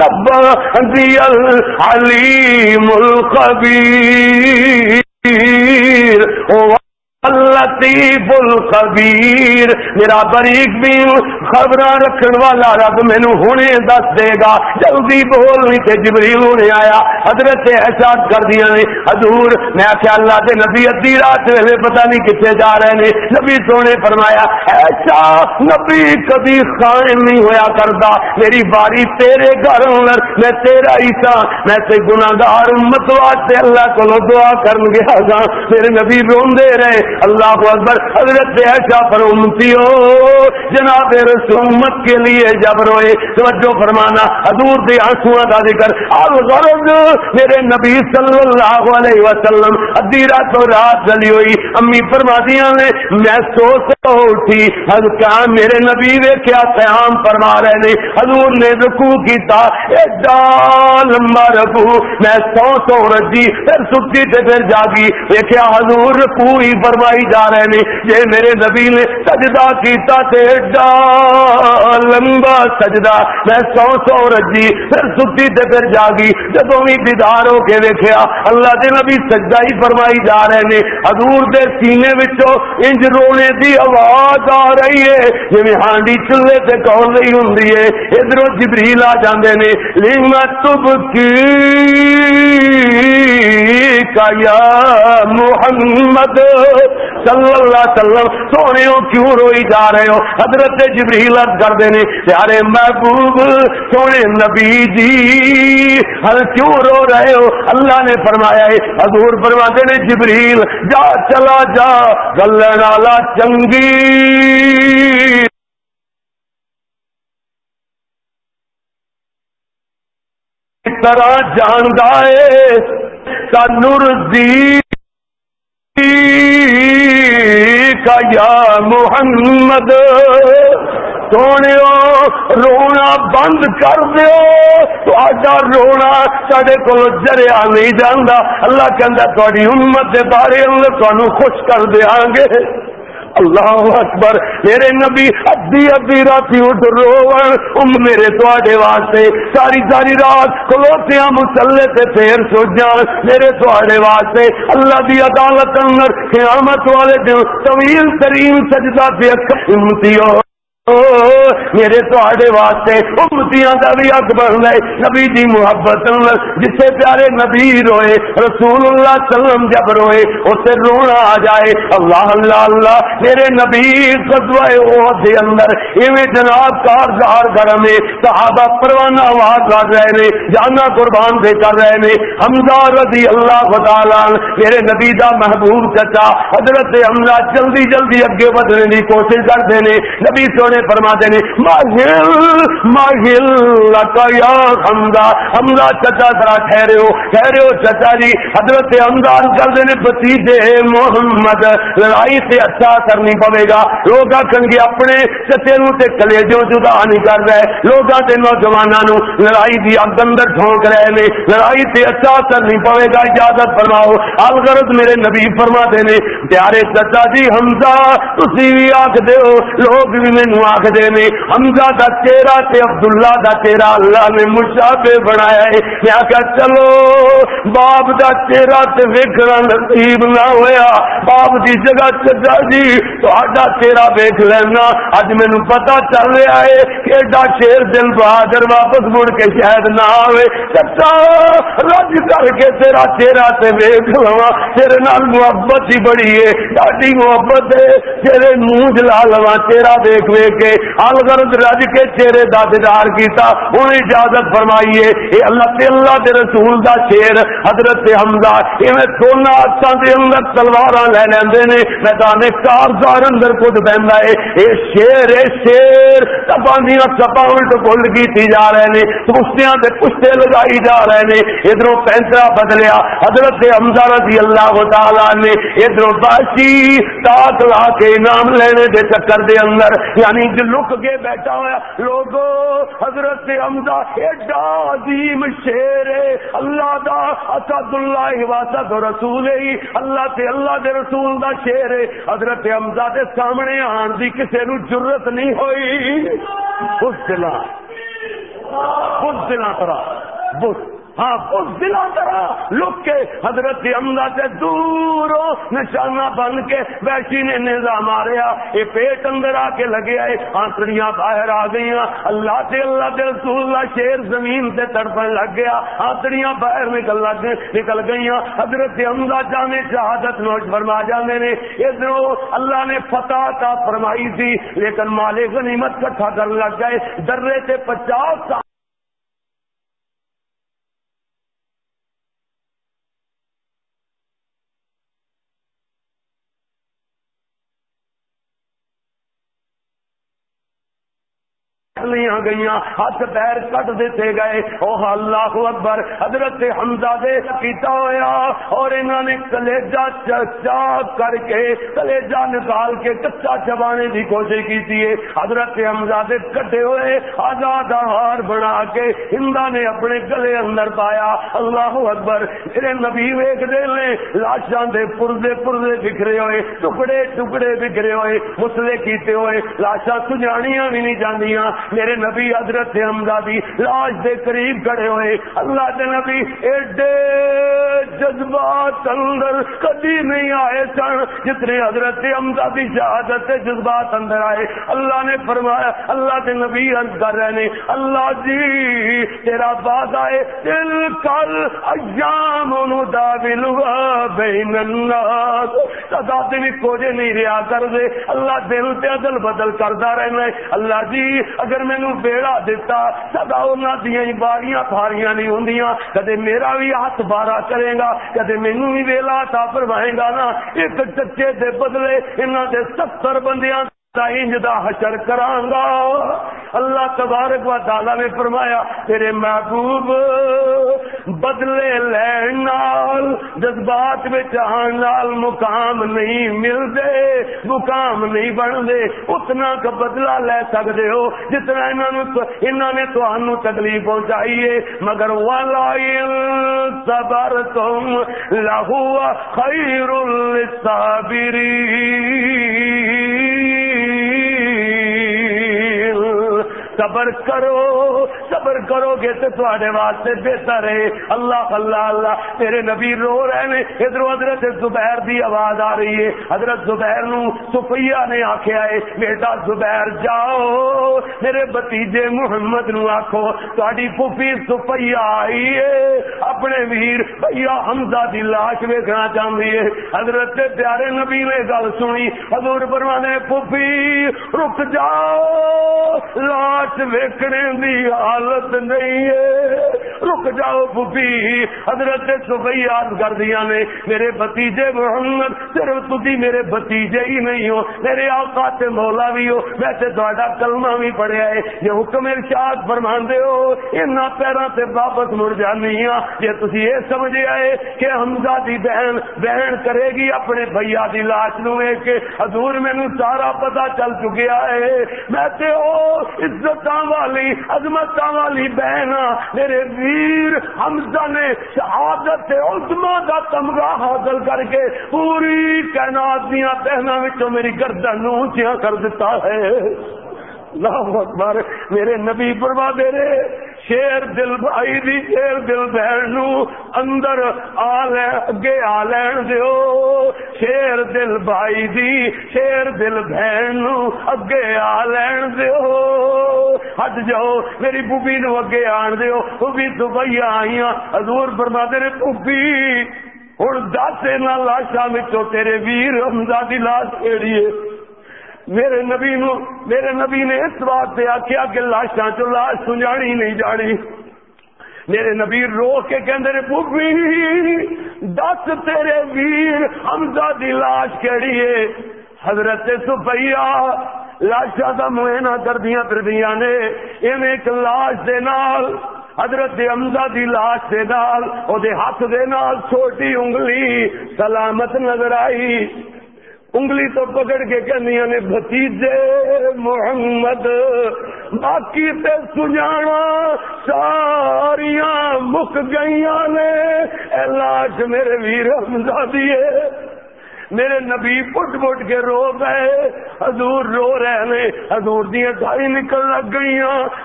نبا علیم الخبیر لطیف الخبیر میرا بریک بھی خبر رکھن والا رب مینو ہونے دس دے گا۔ جلدی بول نہیں تے جبریل ہونے آیا۔ حضرت احساس کر دیا نے، حضور، میں آخیا اللہ کے نبی ادی رات ویلے پتہ نہیں کتنے جا رہے نے۔ نبی سونے فرمایا، ایسا نبی کبھی قائم نہیں ہویا کرتا۔ میری باری تیرے گھر اندر میں تیرا ہی سا میں تے گناگار امت واسطے اللہ کو دعا کر گیا گا میرے نبی روندے رہے۔ اللہ اکبر، حضرت ایسا پر امتی ہو جناب رسومت کے لیے جب روئے، توجہ فرمانا، حضور دے آنسو کا ذکر۔ الغرض میرے نبی صلی اللہ علیہ وسلم، ادھی رات رات چلی ہوئی۔ امی فرما دیا نے، میں سو سو اٹھی۔ حضرت میرے نبی نے کیا قیام فرما رہے نے؟ حضور نے رکو کیتا ایڈا لمبا رکو میں سو سو رجی، پھر سکتی تے پھر جاگی۔ دیکھا حضور رکو ہی فرما فرمائی جا رہے ہیں جے میرے نبی نے سجدہ کیتا تے ایڈا لمبا سجدہ۔ میں سو سو رجی پھر ستی تے پھر جاگی۔ جدو بھی دیدار ہو کے دیکھا اللہ دے نبی سجدہ ہی فرمائی جا رہے ہیں۔ حضور دے سینے وچوں انج رونے دی آواز آ رہی ہے۔ جویں ہانڈی چلے تے کول نہیں ہوندی ہے۔ ادھروں جبریل آ جاندے نے لیما تب کی کا یا محمد؟ صلی اللہ وسلم سونے ہو کیوں روئی جا رہے ہو؟ حضرت جبریل کر دینے پیارے محبوب، سونے نبی جی ہر کیوں رو رہے ہو؟ اللہ نے فرمایا ہے، حضور فرما دینے جبریل، جا، چلا جا گلن والا چنگی۔ طرح جان گائے دی۔ کا یا محمد؟ سونے رونا بند کر دیو۔ آجا رونا سڈے کو جریا نہیں جانا اللہ کہ تاری امت کے بارے تمہیں خوش کر دیا گے۔ اللہ اکبر، میرے نبی ادی ادی رات اٹھ رو میرے تھوڑے واسطے، ساری ساری رات کلوتیا مسلے سے پھر سو جان، میرے تھوڑے واسطے، اللہ دی عدالت اندر قیامت والے دن طویل ترین سجدہ دیکھ امتی ہو میرے تے واسطے امتیاں کا بھی حق بن گئے نبی دی محبت جسے پیارے نبی روئے رسول اللہ سلم جب روئے اسے رونا آ جائے اللہ اللہ اللہ میرے نبی دے اندر ایویں جناب کار دار گھر میں صحابہ پروانہ آواز کر رہے نے جانا قربان دے کر رہے نے حمزہ رضی اللہ تعالی میرے نبی دا محبوب چچا حضرت حمزہ جلدی جلدی اگے بدلنے کی کوشش کرتے ہیں نبی سونے فرما دے ماہل ماہل یا حمزہ حمزہ چچا ذرا ٹھہرے ہو ٹھہرے ہو چچا جی حضرت حمزہ کر دینے بتیجے محمد، لڑائی سے اچھا اثر نہیں پوے گا، لوگ آخر گے اپنے چچے نو تے کلیجوں جدا نہیں کر رہے، لوگ تے نوجوانوں نو لڑائی دی اگ اندر جھونک رہے نے، لڑائی سے اچھا اثر نہیں پوے گا، اجازت فرماؤ الغرض میرے نبی فرما دینے پیارے چچا جی حمزہ، تسی بھی آخ دے لوگ بھی مینو آخر نے حمزہ دا چہرہ تے عبداللہ دا چہرہ اللہ نے مشابہ بنایا ہے۔ میں آخیا، چلو، باپ دا چہرہ تے ویکھنا نصیب نہ ہویا۔ باپ دی جگہ چچا جی تہاڈا چہرہ ویکھ لینا۔ اج مینوں پتہ چل رہا ہے کہ ایڈا شیر دل بہادر واپس مڑ کے شاید نہ آوے۔ چچا، رج کر کے تیرا چہرہ تے ویکھ لواں۔ تیرے نال محبت ہی بڑی ہے۔ ڈاڈی محبت ہے، تیرے منہ جلا لواں۔ چہرہ دیکھ ویکھ کے الغرض رج کے چہرے دا دیدار کیتا ہن اجازت فرمائیے، اے اللہ تے اللہ دے رسول دا شیر، حضرت حمزہ، ایویں دونوں ہاتھاں دے اندر تلواراں لے لیندے نے، میدان کارزار اندر کچھ بہندا ہے، اے شیر اے شیر تپاندیاں چپا الٹ پل کیتی جا رہے نے کشتیاں دے کشتے لگائی جا رہے نے، ادھروں پینترا بدلیا، حضرت حمزہ رضی اللہ تعالی نے، ادھروں باشی تاک لا کے انعام لینے دے چکر دے اندر یعنی جو لک کے بیٹھا ہوا لوگو، حضرت حمزہ ایڈا عظیم شیر ہے۔ اللہ دا اسد اللہ واسد رسول ہی۔ اللہ تے اللہ دے رسول دا شیر ہے۔ حضرت حمزہ دے سامنے آن دی کسے نو جرت نہیں ہوئی۔ اس دلا اس دلا طرح بس ہاں دلا طرح لک کے حضرت عمدہ سے دور نشانہ بن کے ویسی نے نظا ماریا، یہ پیٹ اندر آ کے لگے آئے آنکڑیاں باہر آ گئی اللہ سے اللہ کے رسول اللہ شیر زمین سے تڑپن لگ گیا آنکڑیاں باہر نکل لگ نکل گئی حضرت عمدہ جانے شہادت نوٹ فرما جانے نے ادھر اللہ نے فتح کا فرمائی تھی، لیکن مالک غنیمت کٹھا کر لگ گئے، درے سے پچاس سال نہیں گئی ہاتھ پیر کٹ دیتے گئے۔ او اللہ اکبر، حضرت حمزہ دے پیتا ہویا۔ اور انہوں نے کلیجا چا کر کے کلیجا نکال کے کچا چبانے کی کوشش کی تھی حضرت حمزہ دے کٹے ہوئے آزاد ہار بنا کے ہندا نے اپنے گلے اندر پایا۔ اللہ اکبر میرے نبی ویک دے لے لاشاں دے پردے پردے بکھرے ہوئے، ٹکڑے ٹکڑے بکھرے ہوئے، مسلے کیتے ہوئے، لاشاں سجانیاں بھی نہیں جانیاں میرے نبی حضرت حمزہ بھی لاش دے قریب کھڑے ہوئے۔ اللہ کے نبی ایڈے جذبات اندر کبھی نہیں آئے سن، جتنے حضرت حمزہ دی شہادت سے جذبات اندر آئے۔ اللہ نے فرمایا، اللہ کے نبی عرض کر رہے نے اللہ جی تیرا بات آئے۔ دل کل ایام نداول بین الناس۔ سدا بھی کوجے نہیں رہا کر دے اللہ دل تے عدل بدل کرتا رہنا ہے۔ اللہ جی اگر مینو بیڑا دتا سدا انہوں دیا باریاں پھاریاں نہیں ہوں کدے میرا بھی ہاتھ بارا کرے گا کدے مینو بھی ویلا تا فرمائے گا نا؟ ایک چچے دے بدلے انہوں دے ستر بندیاں انج دا حشر کرانگا۔ اللہ تبارک و تعالی نے فرمایا، تیرے محبوب بدلے لین نال، جذبات وچ آن نال مقام نہیں ملدے مقام نہیں بندے اتنا کا بدلہ لے سکدے ہو، جتنا انہاں انہاں نے تانوں تکلیف پہنچائی ہے۔ مگر والا صبر تم لہو خیر للصابرین صبر کرو صبر کرو گے تو تھوڑے واسطے بہتر ہے۔ اللہ اللہ اللہ، تیرے نبی رو رہے نے ادھر حضرت زبیر دی آواز آ رہی ہے۔ حضرت زبیر نو سفیا نے آخیا ہے، بیٹا زبیر جاؤ، میرے بتیجے محمد نو آخو تاری پھوپھی سفیا آئی ہے۔ اپنے ویر بھیا حمزہ دی لاش ویکنا چاہتی ہے۔ حضرت پیارے نبی نے گل سنی۔ حضور پروانے پھوپھی، رک جاؤ، لاش ویکنے دی حالت نہیں ہے۔ رک جاؤ پھوپھی۔ حضرت سبئی یاد کر دیا نے، میرے بتیجے محمد، صرف تھی میرے بتیجے ہی نہیں ہو، میرے آقا تے مولا بھی ہو۔ ویسے تھوڑا کلمہ بھی پڑھیا ہے، یہ حکم ارشاد فرماندے ہو۔ ان پیروں سے واپس مڑ جانی ہاں یہ تھی یہ سمجھ آئے کہ حمزہ دی بہن بہن کرے گی اپنے بھیا دی لاش نو کے، حضور مینو سارا پتا چل چکیا ہے۔ میں تے او عزت عزت والی عظمت والی بہن میرے ویر حمزہ نے شہادت عظما کا تمغہ حاصل کر کے پوری کائنات دیا بہنوں میری گردن اونچیاں کر دیتا ہے۔ اللہ اکبر، میرے نبی پروا دے رہے۔ شیر دل بھائی دی شیر دل بہن اندر آ لے اگے آ لین دیو. شیر دل بھائی دی شیر دل بہن اگے آ لین دیو. ہٹ جاؤ، میری بوبی نو اگے آن دیو. بوبی دبئی آئی حضور فرما دے بوبی ہوں دس لاشا مچو تیرے ویر حمزہ دی لاش کیڑی ہے۔ میرے نبی نو، میرے نبی نے اس بات سے آخیا کہ لاشاں چ لاش سنجانی نہیں جانی میرے نبی رو کے کہ پوپی دس تیرے ویر، حمزہ دی لاش کہڑی ہے؟ حضرت سفیا لاشا کا معائنہ کردیا پھردیا نے ان ایک لاش دے نال، حضرت حمزہ دی لاش دے نال، او دے ہاتھ دے نال چھوٹی انگلی، سلامت نظر آئی۔ انگلی تو پکڑ کے کہنیا نے، بھتیجے محمد، باقی تے سجانا ساریاں مک گئی نے۔ لاش میرے ویر حمزہ دیے میرے نبی پٹ پٹ کے رو گئے۔ حضور رو رہے نے، حضور دیا دائی نکل لگ گئی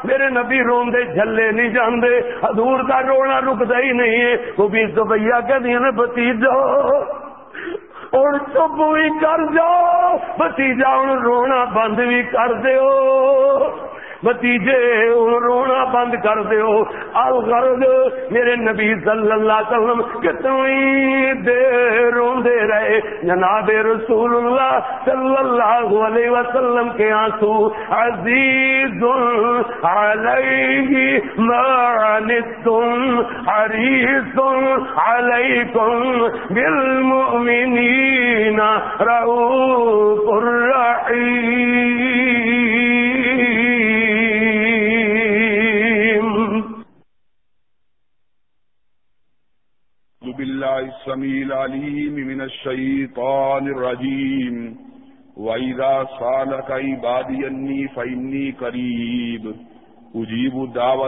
میرے نبی روندے جھلے نہیں جاندے۔ حضور کا رونا رکتا ہی نہیں ہے۔ وہ بھی تو کہ بتیجو ہوں چپ بھی کر جاؤ بتیجا ہوں رونا بند بھی کر دیو۔ بتیجے رونا بند کر دیو۔ الغرض میرے نبی صلی اللہ علیہ وسلم کتنی دیر روندے رہے۔ جناب رسول اللہ صلی اللہ علیہ وسلم کے آنسو عزیز علیہ معنتم حریص علیکم بالمؤمنین رعوف الرحیم۔ بالله السميع العليم من الشيطان الرجيم. وإذا سالك عبادي أني فإني قريب. أجيب دعوة